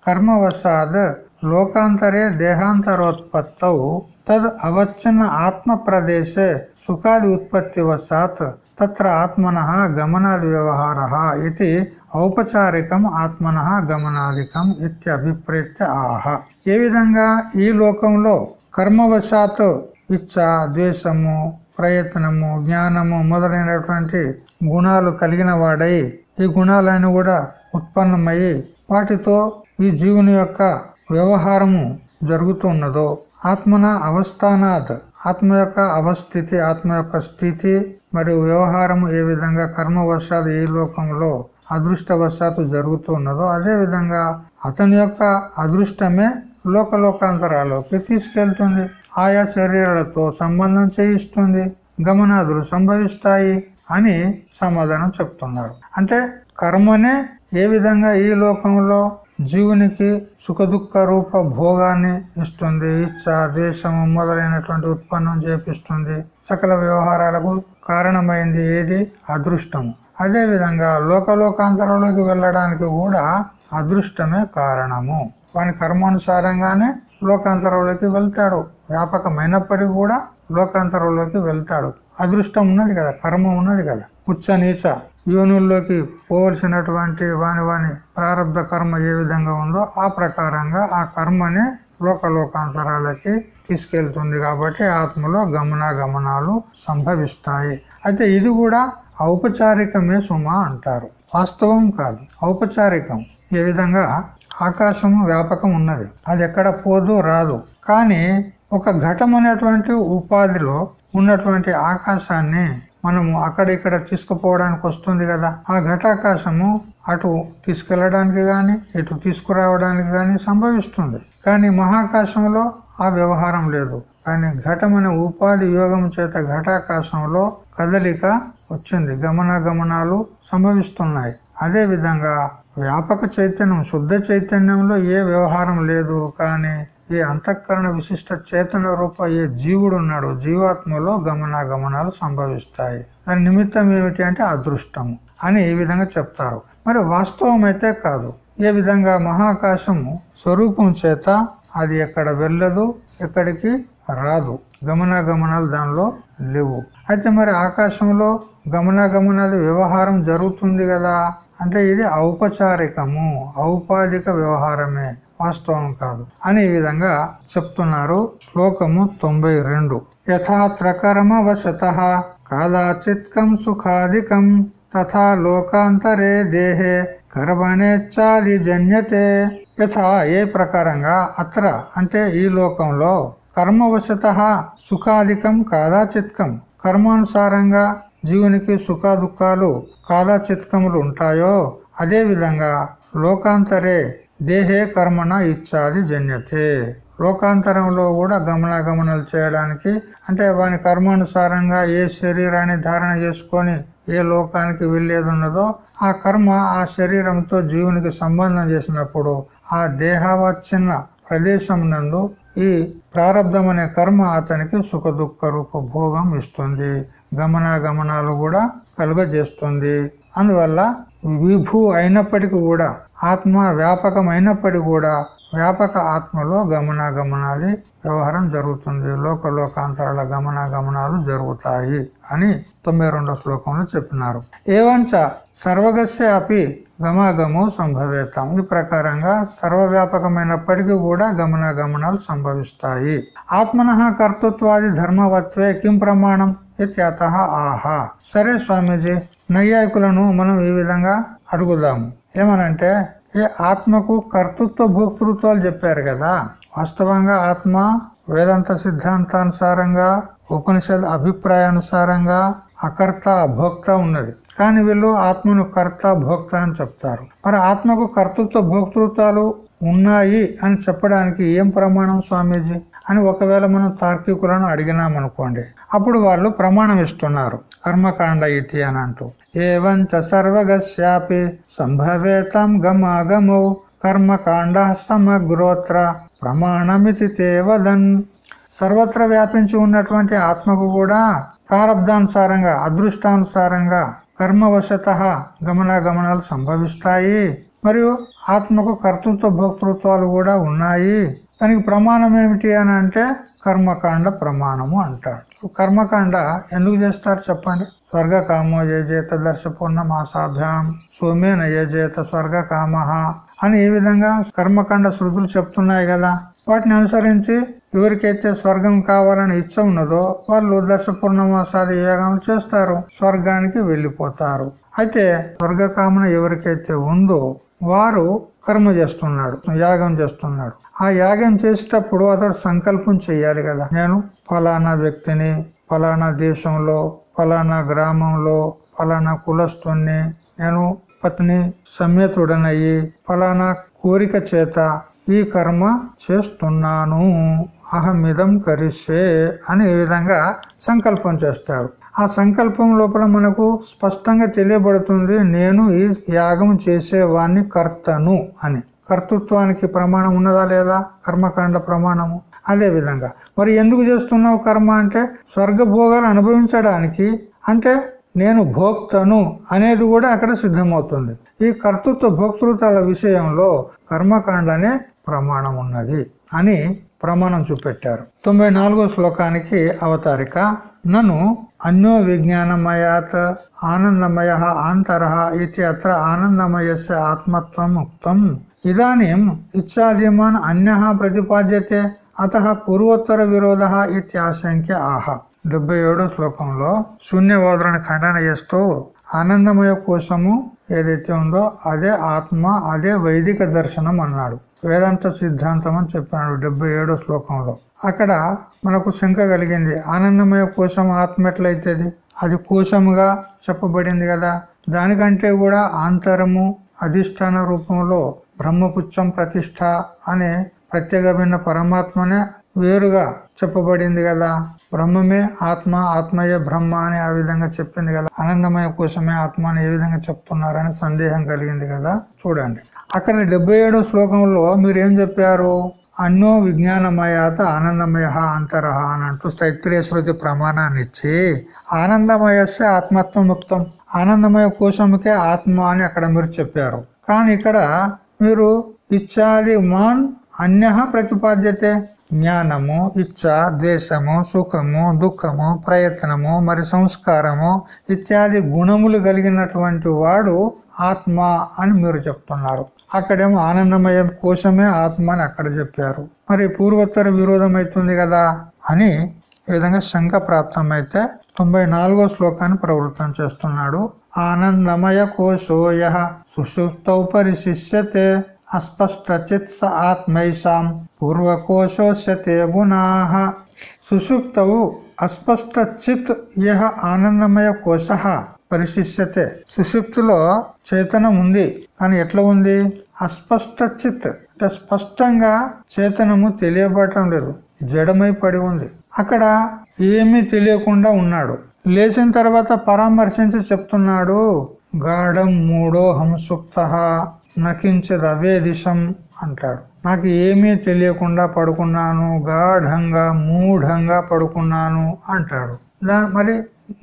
కర్మవశాద్ లోకాంతరే దేహాంతరోత్పత్తౌ తద్ అవచ్చిన ఆత్మ ప్రదేశే సుఖాది ఉత్పత్తి వశాత్ తత్ర ఆత్మన గమనాది వ్యవహార ఇది ఔపచారికం ఆత్మన గమనాధికం ఇత్యభిప్రేత్య ఆహ. ఏ విధంగా ఈ లోకంలో కర్మవశాత్తు ఇచ్చ ద్వేషము ప్రయత్నము జ్ఞానము మొదలైనటువంటి గుణాలు కలిగిన వాడై ఈ గుణాలన్నీ కూడా ఉత్పన్నమయ్యి వాటితో ఈ జీవుని యొక్క వ్యవహారము జరుగుతున్నదో ఆత్మన అవస్థానాత్. ఆత్మ యొక్క అవస్థితి ఆత్మ యొక్క స్థితి మరియు వ్యవహారము ఏ విధంగా కర్మవశాత్తు ఈ లోకంలో అదృష్టవశాత్తు జరుగుతున్నదో అదే విధంగా అతని యొక్క అదృష్టమే లోకలోకాంతరాలోకి తీసుకెళ్తుంది. ఆయా శరీరాలతో సంబంధం చేయిస్తుంది. గమనాదులు సంభవిస్తాయి అని సమాధానం చెప్తున్నారు. అంటే కర్మనే ఏ విధంగా ఈ లోకంలో జీవునికి సుఖదుఖ రూప భోగాన్ని ఇస్తుంది ఇచ్చ దేశము మొదలైనటువంటి ఉత్పన్నం చేపిస్తుంది సకల వ్యవహారాలకు కారణమైంది ఏది? అదృష్టము. అదేవిధంగా లోకలోకాంతరంలోకి వెళ్ళడానికి కూడా అదృష్టమే కారణము. వాని కర్మానుసారంగానే లోకాంతరంలోకి వెళ్తాడు. వ్యాపకమైనప్పటికీ కూడా లోకాంతరంలోకి వెళ్తాడు. అదృష్టం ఉన్నది కదా కర్మ ఉన్నది కదా. ఉచ్చ నీచ యోనుల్లోకి పోవలసినటువంటి వాని వాని ప్రారంభ కర్మ ఏ విధంగా ఉందో ఆ ప్రకారంగా ఆ కర్మని లోకలోకాంతరాలకి తీసుకెళ్తుంది కాబట్టి ఆత్మలో గమనాగమనాలు సంభవిస్తాయి. అయితే ఇది కూడా ఔపచారికమే సుమ అంటారు. వాస్తవం కాదు. ఔపచారికం. ఏ విధంగా? ఆకాశము వ్యాపకం ఉన్నది. అది ఎక్కడ పోదు రాదు. కానీ ఒక ఘటం అనేటువంటి ఉపాధిలో ఉన్నటువంటి ఆకాశాన్ని మనము అక్కడ ఇక్కడ తీసుకుపోవడానికి వస్తుంది కదా. ఆ ఘటాకాశము అటు తీసుకెళ్ళడానికి కానీ ఇటు తీసుకురావడానికి కానీ సంభవిస్తుంది. కానీ మహాకాశంలో ఆ వ్యవహారం లేదు. కానీ ఘటమైన ఉపాధి యోగం చేత ఘటాకాశంలో కదలిక వచ్చింది. గమన గమనాలు సంభవిస్తున్నాయి. అదే విధంగా వ్యాపక చైతన్యం శుద్ధ చైతన్యంలో ఏ వ్యవహారం లేదు కానీ ఈ అంతఃకరణ విశిష్ట చేతన రూప ఏ జీవుడు ఉన్నాడు జీవాత్మలో గమనాగమనాలు సంభవిస్తాయి. దాని నిమిత్తం ఏమిటి అంటే అదృష్టము అని ఈ విధంగా చెప్తారు. మరి వాస్తవం అయితే కాదు. ఏ విధంగా మహాకాశము స్వరూపం చేత అది ఎక్కడ వెళ్ళదు ఎక్కడికి రాదు. గమనాగమనాలు దానిలో లేవు. అయితే మరి ఆకాశంలో గమనాగమనాది వ్యవహారం జరుగుతుంది కదా? అంటే ఇది ఔపచారికము ఔపాధిక వ్యవహారమే వాస్తవం కాదు. అని ఈ విధంగా చెప్తున్నారు శ్లోకము తొంభై రెండు. యథాత్రకర్మ వశత కాదాచిత్కం సుఖాధికం తథా లోకాంతరే దేహే కర్మణేచ్చాది జన్యతే యథా ఏ ప్రకారంగా అత్ర అంటే ఈ లోకంలో కర్మవశత సుఖాధికం కాదాచిత్కం. కర్మానుసారంగా జీవునికి సుఖ కాలచిత్కములు ఉంటాయో అదే విధంగా లోకాంతరే దేహే కర్మణ ఇచ్చాది జన్యతే. లోకాంతరంలో కూడా గమనాగమనాలు చేయడానికి అంటే వాని కర్మానుసారంగా ఏ శరీరాన్ని ధారణ చేసుకొని ఏ లోకానికి వెళ్ళేది ఉన్నదో ఆ కర్మ ఆ శరీరంతో జీవునికి సంబంధం చేసినప్పుడు ఆ దేహవచ్ఛిన్న ప్రదేశం నందు ఈ ప్రారంధం అనే కర్మ అతనికి సుఖ దుఃఖ రూప భోగం ఇస్తుంది. గమనాగమనాలు కూడా కలుగజేస్తుంది. అందువల్ల విభూ అయినప్పటికీ కూడా ఆత్మ వ్యాపకమైనప్పటికీ కూడా వ్యాపక ఆత్మలో గమనాగమనాది వ్యవహారం జరుగుతుంది. లోకలోకాంతరాల గమనాగమనాలు జరుగుతాయి అని తొంభై రెండో శ్లోకంలో చెప్పినారు. ఏవంచ సర్వగస్య అపి గమాగము సంభవేతాం. ఈ ప్రకారంగా సర్వవ్యాపకమైనప్పటికీ కూడా గమనాగమనాలు సంభవిస్తాయి. ఆత్మన కర్తృత్వాది ధర్మవత్వే కిం ప్రమాణం? ఇత్యాత ఆహా. సరే స్వామీజీ నైయాయికులను మనం ఈ విధంగా అడుగుదాము ఏమనంటే ఈ ఆత్మకు కర్తృత్వ భోక్తృత్వాలు చెప్పారు కదా. వాస్తవంగా ఆత్మ వేదాంత సిద్ధాంతానుసారంగా ఉపనిషద్ అభిప్రాయానుసారంగా అకర్త భోక్త ఉన్నది. కానీ వీళ్ళు ఆత్మను కర్త భోక్త అని చెప్తారు. మరి ఆత్మకు కర్తృత్వ భోక్తృత్వాలు ఉన్నాయి అని చెప్పడానికి ఏం ప్రమాణం స్వామీజీ? అని ఒకవేళ మనం తార్కికులను అడిగినామనుకోండి అప్పుడు వాళ్ళు ప్రమాణం ఇస్తున్నారు. కర్మకాండ ఇతి అని అంటూ. ఏవంచ సర్వగశాపి సంభవేతం గమాగమౌ కర్మకాండ సమగ్రోత్ర ప్రమాణమితి తేవదన్ సర్వత్ర వ్యాపించి ఉన్నటువంటి ఆత్మకు కూడా ప్రారంధానుసారంగా అదృష్టానుసారంగా కర్మవశత గమనాగమనాలు సంభవిస్తాయి. మరియు ఆత్మకు కర్తృత్వ భోక్తృత్వాలు కూడా ఉన్నాయి. దానికి ప్రమాణం ఏమిటి అని అంటే కర్మకాండ ప్రమాణము అంటాడు. కర్మకాండ ఎందుకు చేస్తారు చెప్పండి? స్వర్గ కామో యజేత దర్శ పూర్ణమాసాభ్యాం సోమేన యజేత స్వర్గ కామ అని ఈ విధంగా కర్మకాండ శృతులు చెప్తున్నాయి కదా. వాటిని అనుసరించి ఎవరికైతే స్వర్గం కావాలని ఇచ్చ ఉన్నదో వాళ్ళు దర్శ పూర్ణమాసాది యాగం చేస్తారు స్వర్గానికి వెళ్ళిపోతారు. అయితే స్వర్గ కామన ఎవరికైతే ఉందో వారు కర్మ చేస్తున్నాడు యాగం చేస్తున్నాడు. ఆ యాగం చేసేటప్పుడు అతడు సంకల్పం చెయ్యాలి కదా. నేను ఫలానా వ్యక్తిని ఫలానా దేశంలో ఫలానా గ్రామంలో ఫలానా కులస్తుని నేను పత్ని సమేతుడనయ్యి ఫలానా కోరిక చేత ఈ కర్మ చేస్తున్నాను. అహమిదం కరిసే అని ఈ విధంగా సంకల్పం చేస్తాడు. ఆ సంకల్పం లోపల మనకు స్పష్టంగా తెలియబడుతుంది నేను ఈ యాగం చేసేవాణ్ణి కర్తను అని. కర్తృత్వానికి ప్రమాణం ఉన్నదా లేదా? కర్మకాండ ప్రమాణము. అదే విధంగా. మరి ఎందుకు చేస్తున్నావు కర్మ అంటే స్వర్గ భోగాలు అనుభవించడానికి అంటే నేను భోక్తను అనేది కూడా అక్కడ సిద్ధమవుతుంది. ఈ కర్తృత్వ భోక్తృత్వాల విషయంలో కర్మకాండనే ప్రమాణం ఉన్నది అని ప్రమాణం చూపెట్టారు. తొంభై నాలుగో శ్లోకానికి అవతారిక నన్ను అన్యో విజ్ఞానమయాత్ ఆనందమయ ఆంతర ఇది అత్ర ఆనందమయస్య ఆత్మత్వం ముక్తం ఇదానీం ఇచ్చాదిమాన్ అన్య ప్రతిపాద్యతే అత పూర్వోత్తర విరోధ ఇత్యాశంక్య ఆహ డెబ్బై ఏడో శ్లోకంలో శూన్యవాదులను ఖండన చేస్తూ ఆనందమయ కోశము ఏదైతే ఉందో అదే ఆత్మ అదే వైదిక దర్శనం అన్నాడు। వేదాంత సిద్ధాంతం అని చెప్పినాడు డెబ్బై ఏడో శ్లోకంలో। అక్కడ మనకు శంక కలిగింది ఆనందమయ కోశం ఆత్మ ఎట్లయితుంది? అది కోశముగా చెప్పబడింది కదా దానికంటే కూడా ఆంతరము అధిష్టాన రూపంలో బ్రహ్మపుచ్చం ప్రతిష్ట అనే ప్రత్యేకమైన పరమాత్మనే వేరుగా చెప్పబడింది కదా. బ్రహ్మమే ఆత్మ ఆత్మయే బ్రహ్మ అని ఆ విధంగా చెప్పింది కదా. ఆనందమయ కోసమే ఆత్మ అని ఏ విధంగా చెప్తున్నారని సందేహం కలిగింది కదా. చూడండి. అక్కడ డెబ్బై ఏడో శ్లోకంలో మీరు ఏం చెప్పారు? అన్నో విజ్ఞానమయాత ఆనందమయ అంతరహ అని అంటూ స్తైత్రీయ శృతి ప్రమాణాన్ని ఇచ్చి ఆనందమయస్సే ఆత్మత్వం ముక్తం ఆనందమయ కోశముకే ఆత్మ అని అక్కడ మీరు చెప్పారు. కానీ ఇక్కడ మీరు ఇచ్చాది మాన్ అన్య ప్రతిపాద్యతే. జ్ఞానము ఇచ్చ ద్వేషము సుఖము దుఃఖము ప్రయత్నము మరి సంస్కారము ఇత్యాది గుణములు కలిగినటువంటి వాడు ఆత్మ అని మీరు చెప్తున్నారు. అక్కడేమో ఆనందమయ కోసమే ఆత్మ అని అక్కడ చెప్పారు. మరి పూర్వోత్తర విరోధం అవుతుంది కదా అని ఈ విధంగా శంఖ ప్రాప్తమైతే తొంభై నాలుగో శ్లోకాన్ని ప్రవృత్తం చేస్తున్నాడు. ఆనందమయ కోశోయ సుషుప్తౌ పరిశిష్యతే అస్పష్టచిత్ స ఆత్మైషాం పూర్వకోశోష్యతే గుణా సుషుప్తవు అస్పష్ట చిత్ యహ ఆనందమయ కోశ పరిశిష్యతే సుషుప్తిలో చేతనం ఉంది కానీ ఎట్లా ఉంది? అస్పష్ట చిత్ అంటే స్పష్టంగా చేతనము తెలియబడటం లేదు జడమై పడి ఉంది. అక్కడ ఏమీ తెలియకుండా ఉన్నాడు. లేచిన తర్వాత పరామర్శించి చెప్తున్నాడు గాఢం మూడో హంసుప్త నకించదు అవే దిశం అంటాడు. నాకు ఏమీ తెలియకుండా పడుకున్నాను గాఢంగా మూఢంగా పడుకున్నాను అంటాడు. దా మరి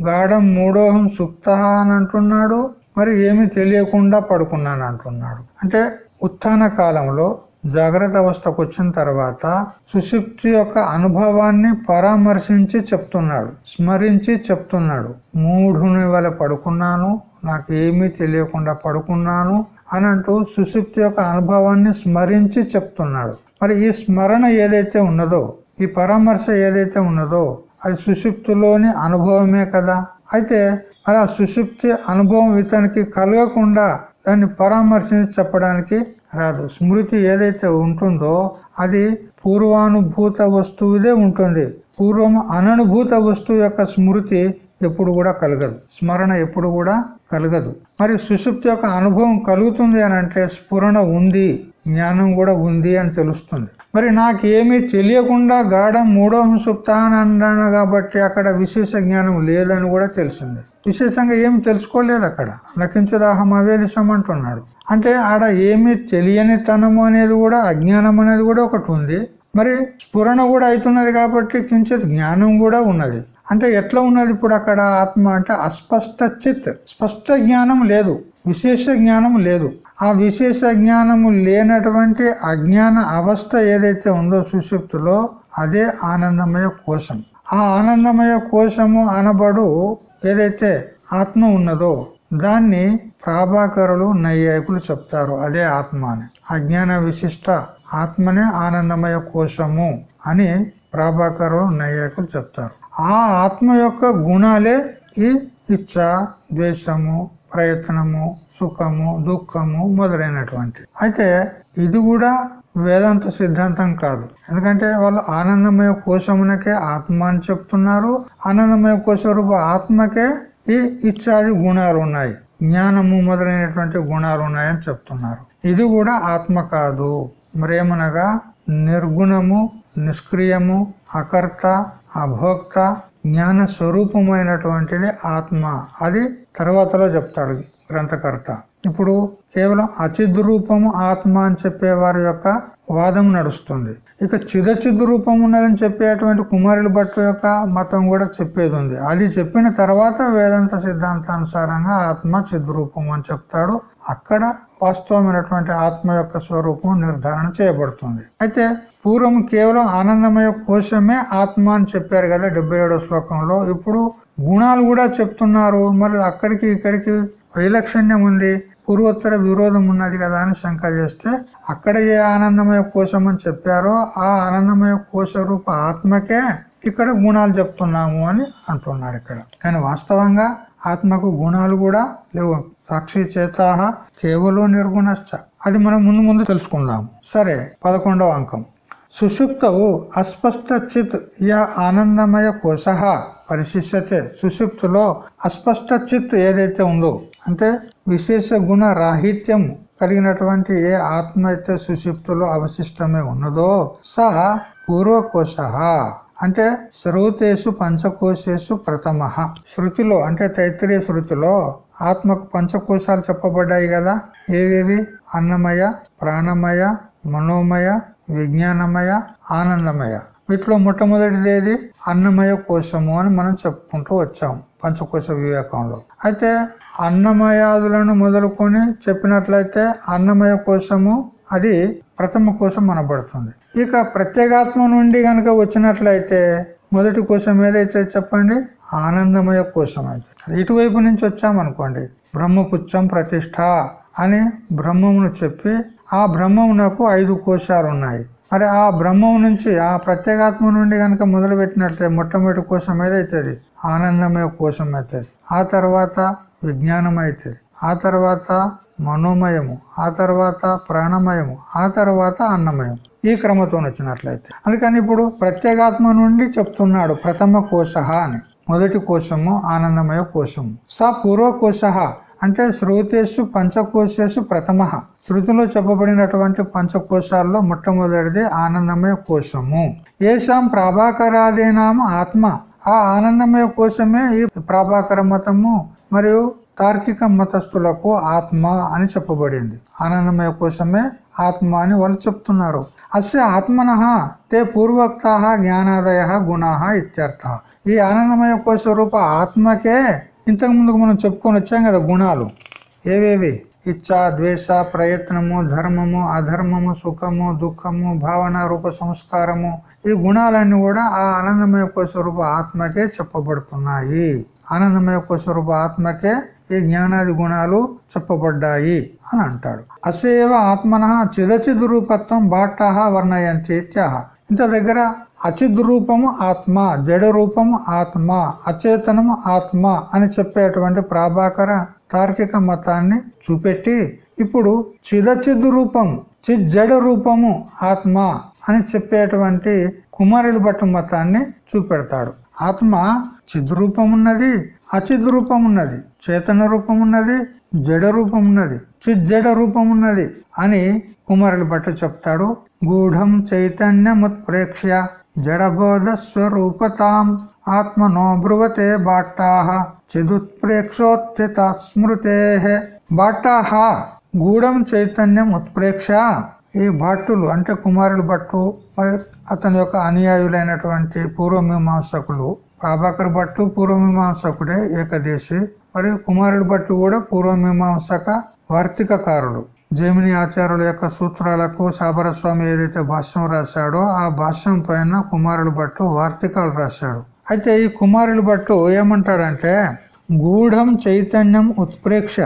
గాఢం మూడోహం సుప్త అని అంటున్నాడు మరి ఏమి తెలియకుండా పడుకున్నాను అంటున్నాడు. అంటే ఉత్థాన కాలంలో జాగ్రత్త అవస్థకు వచ్చిన తర్వాత సుషుప్తి యొక్క అనుభవాన్ని పరామర్శించి చెప్తున్నాడు స్మరించి చెప్తున్నాడు. మూఢుని వల్ల పడుకున్నాను నాకు ఏమీ తెలియకుండా పడుకున్నాను అని అంటూ సుషుప్తి యొక్క అనుభవాన్ని స్మరించి చెప్తున్నాడు. మరి ఈ స్మరణ ఏదైతే ఉన్నదో ఈ పరామర్శ ఏదైతే ఉన్నదో అది సుషుప్తిలోని అనుభవమే కదా? అయితే మరి ఆ సుషుప్తి అనుభవం ఇతనికి కలగకుండా దాన్ని పరామర్శించి చెప్పడానికి రాదు. స్మృతి ఏదైతే ఉంటుందో అది పూర్వానుభూత వస్తువుదే ఉంటుంది. పూర్వం అననుభూత వస్తువు యొక్క స్మృతి ఎప్పుడు కూడా కలగదు. స్మరణ ఎప్పుడు కూడా కలగదు. మరి సుషుప్తి యొక్క అనుభవం కలుగుతుంది అని అంటే స్ఫురణ ఉంది జ్ఞానం కూడా ఉంది అని తెలుస్తుంది. మరి నాకు ఏమీ తెలియకుండా గాఢం మూడో సుప్త అని అన్నాను కాబట్టి అక్కడ విశేష జ్ఞానం లేదని కూడా తెలిసింది. విశేషంగా ఏమి తెలుసుకోలేదు అక్కడ. నకించదాహం అవేదిశం అంటున్నాడు. అంటే ఆడ ఏమి తెలియని తనము అనేది కూడా అజ్ఞానం అనేది కూడా ఒకటి ఉంది. మరి స్ఫురణ కూడా అవుతున్నది కాబట్టి కించిత్ జ్ఞానం కూడా ఉన్నది. అంటే ఎట్లా ఉన్నది ఇప్పుడు అక్కడ ఆత్మ? అంటే అస్పష్ట చిత్. స్పష్ట జ్ఞానం లేదు. విశేష జ్ఞానం లేదు. ఆ విశేష జ్ఞానము లేనటువంటి అజ్ఞాన అవస్థ ఏదైతే ఉందో సుషుప్తిలో అదే ఆనందమయ కోశం. ఆ ఆనందమయ కోశము అనబడు ఏదైతే ఆత్మ ఉన్నదో దాన్ని ప్రాభాకరులు నైయాయికులు చెప్తారు. అదే ఆత్మ అని. అజ్ఞాన విశిష్ట ఆత్మనే ఆనందమయ కోశము అని ప్రాభాకరులు నైయాయికులు చెప్తారు. ఆ ఆత్మ యొక్క గుణాలే ఈ ఇచ్చ ద్వేషము ప్రయత్నము సుఖము దుఃఖము మొదలైనటువంటి. అయితే ఇది కూడా వేదాంత సిద్ధాంతం కాదు. ఎందుకంటే వాళ్ళు ఆనందమయ కోశమునకే ఆత్మ అని చెప్తున్నారు. ఆనందమయ కోశ రూప ఆత్మకే ఈ ఇత్యాది గుణాలు ఉన్నాయి. జ్ఞానము మొదలైనటువంటి గుణాలు ఉన్నాయని చెప్తున్నారు. ఇది కూడా ఆత్మ కాదు. మరేమనగా నిర్గుణము నిష్క్రియము అకర్త అభోక్త జ్ఞాన స్వరూపమైనటువంటిది ఆత్మ. అది తర్వాతలో చెప్తాడు గ్రంథకర్త. ఇప్పుడు కేవలం అచిద్ రూపము ఆత్మ అని చెప్పే వారి యొక్క వాదం నడుస్తుంది. ఇక చిదచిద్ రూపం ఉన్నదని చెప్పేటువంటి కుమారుల భట్టు యొక్క మతం కూడా చెప్పేది ఉంది. అది చెప్పిన తర్వాత వేదాంత సిద్ధాంతానుసారంగా ఆత్మ చిద్రూపం అని చెప్తాడు. అక్కడ వాస్తవమైనటువంటి ఆత్మ యొక్క స్వరూపం నిర్ధారణ చేయబడుతుంది. అయితే పూర్వం కేవలం ఆనందమయ కోశమే ఆత్మ అని చెప్పారు కదా డెబ్బై శ్లోకంలో. ఇప్పుడు గుణాలు కూడా చెప్తున్నారు. మరి అక్కడికి ఇక్కడికి వైలక్షణ్యం ఉంది పూర్వోత్తర విరోధం ఉన్నది కదా అని శంక చేస్తే అక్కడ ఏ ఆనందమయ కోశం అని చెప్పారో ఆ ఆనందమయ కోశ రూప ఆత్మకే ఇక్కడ గుణాలు చెప్తున్నాము అని అంటున్నాడు ఇక్కడ. కానీ వాస్తవంగా ఆత్మకు గుణాలు కూడా లేవు. సాక్షి చేతాహ కేవలం నిర్గుణశ్చ. అది మనం ముందు ముందు తెలుసుకుందాం. సరే పదకొండవ అంకం. సుషుప్తవు అస్పష్ట చిత్ యా ఆనందమయ కోశ పరిశిష్యతే. సుషుప్తులో అస్పష్ట చిత్ ఏదైతే ఉందో అంటే విశేష గుణ రాహిత్యం కలిగినటువంటి ఏ ఆత్మ అయితే సుషిప్తులో అవశిష్టమే ఉన్నదో సహ పూర్వకోశ. అంటే శ్రౌతేషు పంచకోశేషు ప్రథమ. శృతిలో అంటే తైత్రీయ శృతిలో ఆత్మకు పంచకోశాలు చెప్పబడ్డాయి కదా. ఏవేవి? అన్నమయ ప్రాణమయ మనోమయ విజ్ఞానమయ ఆనందమయ. వీటిలో మొట్టమొదటిది ఏది? అన్నమయ కోశము అని మనం చెప్పుకుంటూ వచ్చాం పంచకోశ వివేకంలో. అయితే అన్నమయాదులను మొదలుకొని చెప్పినట్లయితే అన్నమయ కోశము అది ప్రథమ కోశం అనబడుతుంది. ఇక ప్రత్యేగాత్మ నుండి గనక వచ్చినట్లయితే మొదటి కోశం ఏదైతే చెప్పండి? ఆనందమయ కోశం అయితే. ఇటువైపు నుంచి వచ్చామనుకోండి బ్రహ్మపుచ్చం ప్రతిష్ట అని బ్రహ్మమును చెప్పి ఆ బ్రహ్మమునకు ఐదు కోశాలు ఉన్నాయి మరి ఆ బ్రహ్మం నుంచి ఆ ప్రత్యేగాత్మ నుండి కనుక మొదలు పెట్టినట్లయితే మొట్టమొదటి కోశం ఏదైతుంది? ఆనందమయ కోశం అవుతుంది. ఆ తర్వాత విజ్ఞానం అవుతుంది ఆ తర్వాత మనోమయము. ఆ తర్వాత ప్రాణమయము. ఆ తర్వాత అన్నమయం ఈ క్రమతో వచ్చినట్లయితే. అందుకని ఇప్పుడు ప్రత్యేగాత్మ నుండి చెప్తున్నాడు ప్రథమ కోశ అని. మొదటి కోశము ఆనందమయ కోశము. స పూర్వ కోశ. అంటే శ్రుతేషు పంచకోశేషు ప్రథమ. శృతిలో చెప్పబడినటువంటి పంచకోశాల్లో మొట్టమొదటిది ఆనందమయ కోశము. ఏషాం ప్రభాకరాదేనామ ఆత్మ. ఆ ఆనందమయ కోశమే ఈ ప్రభాకర మతము మరియు తార్కిక మతస్థులకు ఆత్మ అని చెప్పబడింది. ఆనందమయ కోశమే ఆత్మ అని వాళ్ళు చెప్తున్నారు. అస్య ఆత్మన తే పూర్వక్త జ్ఞానాదయ గుణ ఇత్యర్థ. ఈ ఆనందమయ కోశ రూప ఆత్మకే ఇంతకు ముందుకు మనం చెప్పుకొని వచ్చాం కదా గుణాలు. ఏవేవి? ఇచ్చ ద్వేష ప్రయత్నము ధర్మము అధర్మము సుఖము దుఃఖము భావన రూప సంస్కారము. ఈ గుణాలన్నీ కూడా ఆ ఆనందమయ స్వరూప ఆత్మకే చెప్పబడుతున్నాయి. ఆనందమయ స్వరూప ఆత్మకే ఈ జ్ఞానాది గుణాలు చెప్పబడ్డాయి అని అంటాడు. అసేవ ఆత్మన చిదచిద్ రూపత్వం బాటాహ వర్ణయంతి ఇంత దగ్గర అచిద్ రూపము ఆత్మ జడ రూపము ఆత్మ అచేతనము ఆత్మ అని చెప్పేటువంటి ప్రాభాకర తార్కిక మతాన్ని చూపెట్టి ఇప్పుడు చిదచిద్ రూపము చిజ్జడ రూపము ఆత్మ అని చెప్పేటువంటి కుమారుడు భట్టు మతాన్ని చూపెడతాడు. ఆత్మ చిద్రూపమున్నది అచిద్ రూపం ఉన్నది చేతన రూపం ఉన్నది జడ రూపం ఉన్నది చిజ్జడ రూపం ఉన్నది అని కుమారుడు భట్టు చెప్తాడు. గూఢం చైతన్యముత్ప్రేక్ష్య జడబోధ స్వరూపతాం ఆత్మనో బ్రువతే బాట్టా చిదుత్ప్రేక్షోత్థిత స్మృతే బాట్టా గూఢం చైతన్యం ఉత్ప్రేక్ష ఈ భట్టులు అంటే కుమారుల భట్టు మరి అతని యొక్క అనుయాయులైనటువంటి పూర్వమీమాంసకులు ప్రభాకర్ భట్టు పూర్వమీమాంసకుడే ఏకదేశి మరియు కుమారుడు భట్టు కూడా పూర్వమీమాంసక వార్తికకారుడు జైమిని ఆచార్యుల యొక్క సూత్రాలకు శాబరస్వామి ఏదైతే భాష్యం రాశాడో ఆ భాష్యం పైన కుమారుల భట్టు వార్తికాలు రాశాడు. అయితే ఈ కుమారుల భట్టు ఏమంటాడంటే గూఢం చైతన్యం ఉత్ప్రేక్ష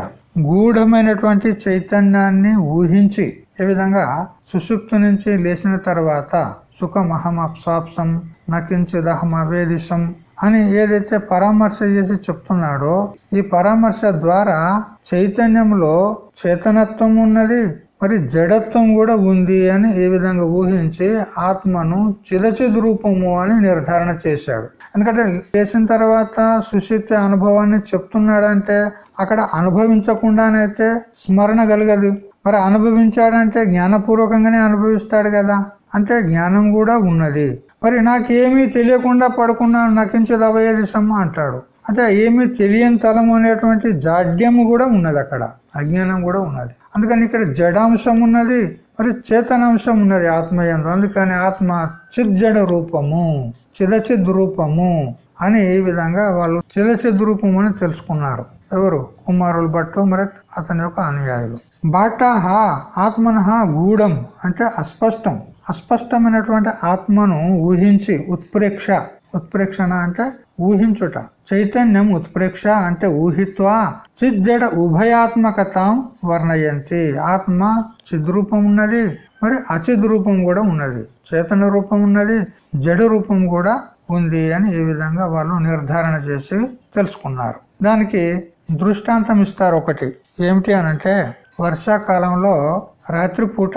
గూఢమైనటువంటి చైతన్యాన్ని ఊహించి ఏ విధంగా సుషుప్తి నుంచి లేచిన తర్వాత సుఖమహం అప్సాప్సం నకించిదహం అవేదిశం అని ఏదైతే పరామర్శ చేసి చెప్తున్నాడో ఈ పరామర్శ ద్వారా చైతన్యంలో చేతనత్వం ఉన్నది మరి జడత్వం కూడా ఉంది అని ఏ విధంగా ఊహించి ఆత్మను చిదచిదు రూపము అని నిర్ధారణ చేశాడు. ఎందుకంటే చేసిన తర్వాత సుశిప్తి అనుభవాన్ని చెప్తున్నాడంటే అక్కడ అనుభవించకుండానైతే స్మరణ కలగదు. మరి అనుభవించాడంటే జ్ఞానపూర్వకంగానే అనుభవిస్తాడు కదా. అంటే జ్ఞానం కూడా ఉన్నది. మరి నాకేమీ తెలియకుండా పడుకున్నాను నకించదు అవయదిశం అంటాడు. అంటే ఏమీ తెలియని తలం అనేటువంటి జాడ్యము కూడా ఉన్నది అక్కడ. అజ్ఞానం కూడా ఉన్నది. అందుకని ఇక్కడ జడాంశం ఉన్నది మరి చేతనాంశం ఉన్నది ఆత్మయందు. అందుకని ఆత్మ చిజ్జడ రూపము చిదచిద్ రూపము అని ఈ విధంగా వాళ్ళు చిదచిద్ రూపము అని తెలుసుకున్నారు. ఎవరు? కుమారులు భట్టు మరి అతని యొక్క అనుయాయులు. బాటాహ ఆత్మనహ గూఢం అంటే అస్పష్టం. అస్పష్టమైనటువంటి ఆత్మను ఊహించి ఉత్ప్రేక్ష. ఉత్ప్రేక్షణ అంటే ఊహించుట. చైతన్యం ఉత్ప్రేక్ష అంటే ఊహిత్వ. చిజ్జడ ఉభయాత్మకత వర్ణయంతి. ఆత్మ చిద్రూపం ఉన్నది మరి అచిద్ రూపం కూడా ఉన్నది. చేతన రూపం ఉన్నది జడు రూపం కూడా ఉంది అని ఈ విధంగా వాళ్ళు నిర్ధారణ చేసి తెలుసుకున్నారు. దానికి దృష్టాంతం ఇస్తారు ఒకటి. ఏమిటి అనంటే వర్షాకాలంలో రాత్రిపూట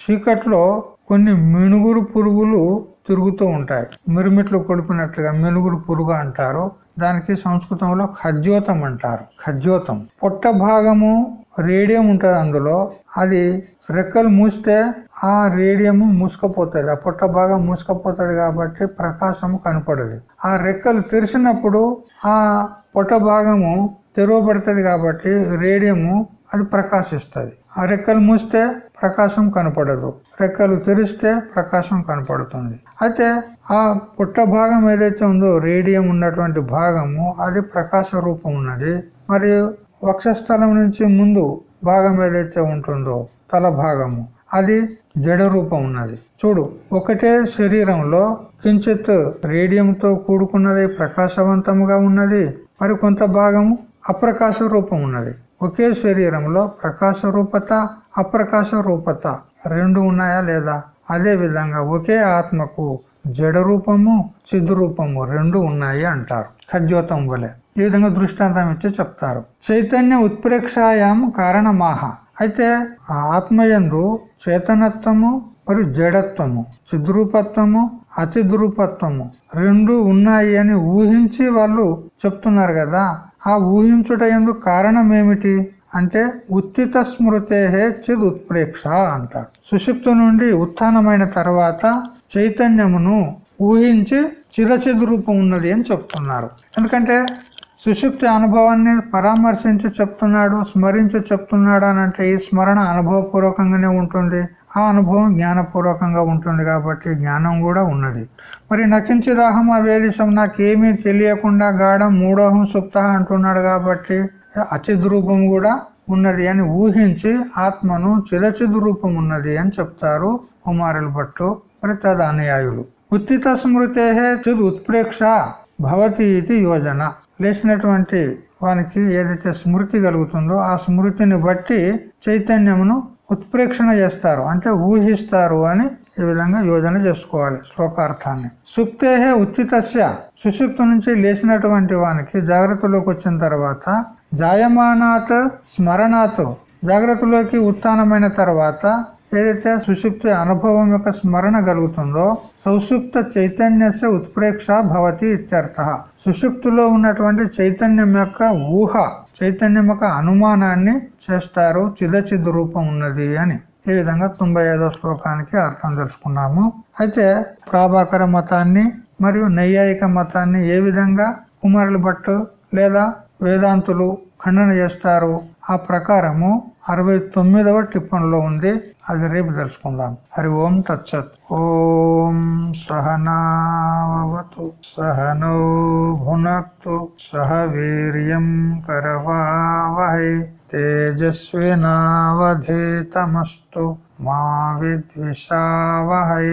చీకట్లో కొన్ని మినుగురు పురుగులు తిరుగుతూ ఉంటాయి. మిరుమిట్లు కొడిపినట్లుగా మినుగురు పురుగు అంటారు. దానికి సంస్కృతంలో ఖద్యోతం అంటారు. ఖద్యోతం పొట్ట భాగము రేడియం ఉంటుంది అందులో. అది రెక్కలు మూస్తే ఆ రేడియము మూసుకపోతుంది. ఆ పొట్ట భాగం మూసుకపోతుంది కాబట్టి ప్రకాశము కనపడదు. ఆ రెక్కలు తెరిచినప్పుడు ఆ పొట్ట భాగము తెరవబడుతుంది కాబట్టి రేడియము అది ప్రకాశిస్తుంది. ఆ రెక్కలు మూస్తే ప్రకాశం కనపడదు. రెక్కలు తెరిస్తే ప్రకాశం కనపడుతుంది. అయితే ఆ పుట్ట భాగం ఏదైతే ఉందో రేడియం ఉన్నటువంటి భాగము అది ప్రకాశ రూపం ఉన్నది. మరియు వక్షస్థలం నుంచి ముందు భాగం ఏదైతే ఉంటుందో తల భాగము అది జడ రూపం ఉన్నది. చూడు ఒకటే శరీరంలో కించిత్ రేడియంతో కూడుకున్నది ప్రకాశవంతముగా ఉన్నది. మరి కొంత భాగము అప్రకాశ రూపం ఉన్నది. ఒకే శరీరంలో ప్రకాశ రూపత అప్రకాశ రూపత రెండు ఉన్నాయా లేదా? అదే విధంగా ఒకే ఆత్మకు జడ రూపము చిద్దు రూపము రెండు ఉన్నాయి అంటారు. ఖద్యోతం వలె ఈ విధంగా దృష్టాంతం ఇచ్చి చెప్తారు. చైతన్య ఉత్ప్రేక్షాయాం కారణమాహ. అయితే ఆ ఆత్మయందు చేతనత్వము మరియు జడత్వము చిద్రూపత్వము అతిద్రూపత్వము రెండు ఉన్నాయి అని ఊహించి వాళ్ళు చెప్తున్నారు కదా. ఆ ఊహించుట ఎందుకు కారణం ఏమిటి అంటే ఉత్తిత స్మృతేహే చిద్ ఉత్ప్రేక్ష అంటాడు. సుషిప్తు నుండి ఉత్థానమైన తర్వాత చైతన్యమును ఊహించి చిరచిద్ రూపం ఉన్నది అని చెప్తున్నారు. ఎందుకంటే సుషుప్తి అనుభవాన్ని పరామర్శించి చెప్తున్నాడు స్మరించి చెప్తున్నాడు అని అంటే ఈ స్మరణ అనుభవపూర్వకంగానే ఉంటుంది. ఆ అనుభవం జ్ఞానపూర్వకంగా ఉంటుంది కాబట్టి జ్ఞానం కూడా ఉన్నది. మరి నకించిదాహం అవేదిశం నాకేమీ తెలియకుండా గాఢం మూడోహం సుప్త అంటున్నాడు కాబట్టి అచిద్రూపం కూడా ఉన్నది అని ఊహించి ఆత్మను చిరచిద్ రూపం ఉన్నది అని చెప్తారు కుమారుల పట్టు మరి తదనుయాయులు ఉత్తిత స్మృతే చిద్ ఉత్ప్రేక్ష భవతి ఇది యోజన. లేచినటువంటి వానికి ఏదైతే స్మృతి కలుగుతుందో ఆ స్మృతిని బట్టి చైతన్యమును ఉత్ప్రేక్షణ చేస్తారు. అంటే ఊహిస్తారు అని ఈ విధంగా యోజన చేసుకోవాలి శ్లోకార్థాన్ని. సుప్తేహే ఉచితస్య. సుషుప్తు నుంచి లేచినటువంటి వానికి జాగ్రత్తలోకి వచ్చిన తర్వాత జాయమానాత్ స్మరణాత్ జాగ్రత్తలోకి ఉత్థానమైన తర్వాత ఏదైతే సుషుప్తి అనుభవం యొక్క స్మరణ కలుగుతుందో సౌషుప్త చైతన్యస్య ఉత్ప్రేక్ష భవతి ఇత్యర్థ. సుషుప్తిలో ఉన్నటువంటి చైతన్యం యొక్క ఊహ చైతన్యం ఒక అనుమానాన్ని చేస్తారు. చిదచిద్ రూపం ఉన్నది అని ఈ విధంగా తొంభై ఐదో శ్లోకానికి అర్థం తెలుసుకున్నాము. అయితే ప్రాభాకర మతాన్ని మరియు నైయాయిక మతాన్ని ఏ విధంగా కుమారులు భట్టు లేదా వేదాంతులు ఖండన చేస్తారు. ఆ ప్రకారము అరవై తొమ్మిదవ టిప్పణిలో ఉంది. అది రేపు తెలుసుకుందాం. హరి ఓం తచ్చత్ ఓం సహనావతు సహనో భునక్తు సహ వీర్యం కరవావహై తేజస్వినావధీతమస్తు మా విద్విషావహై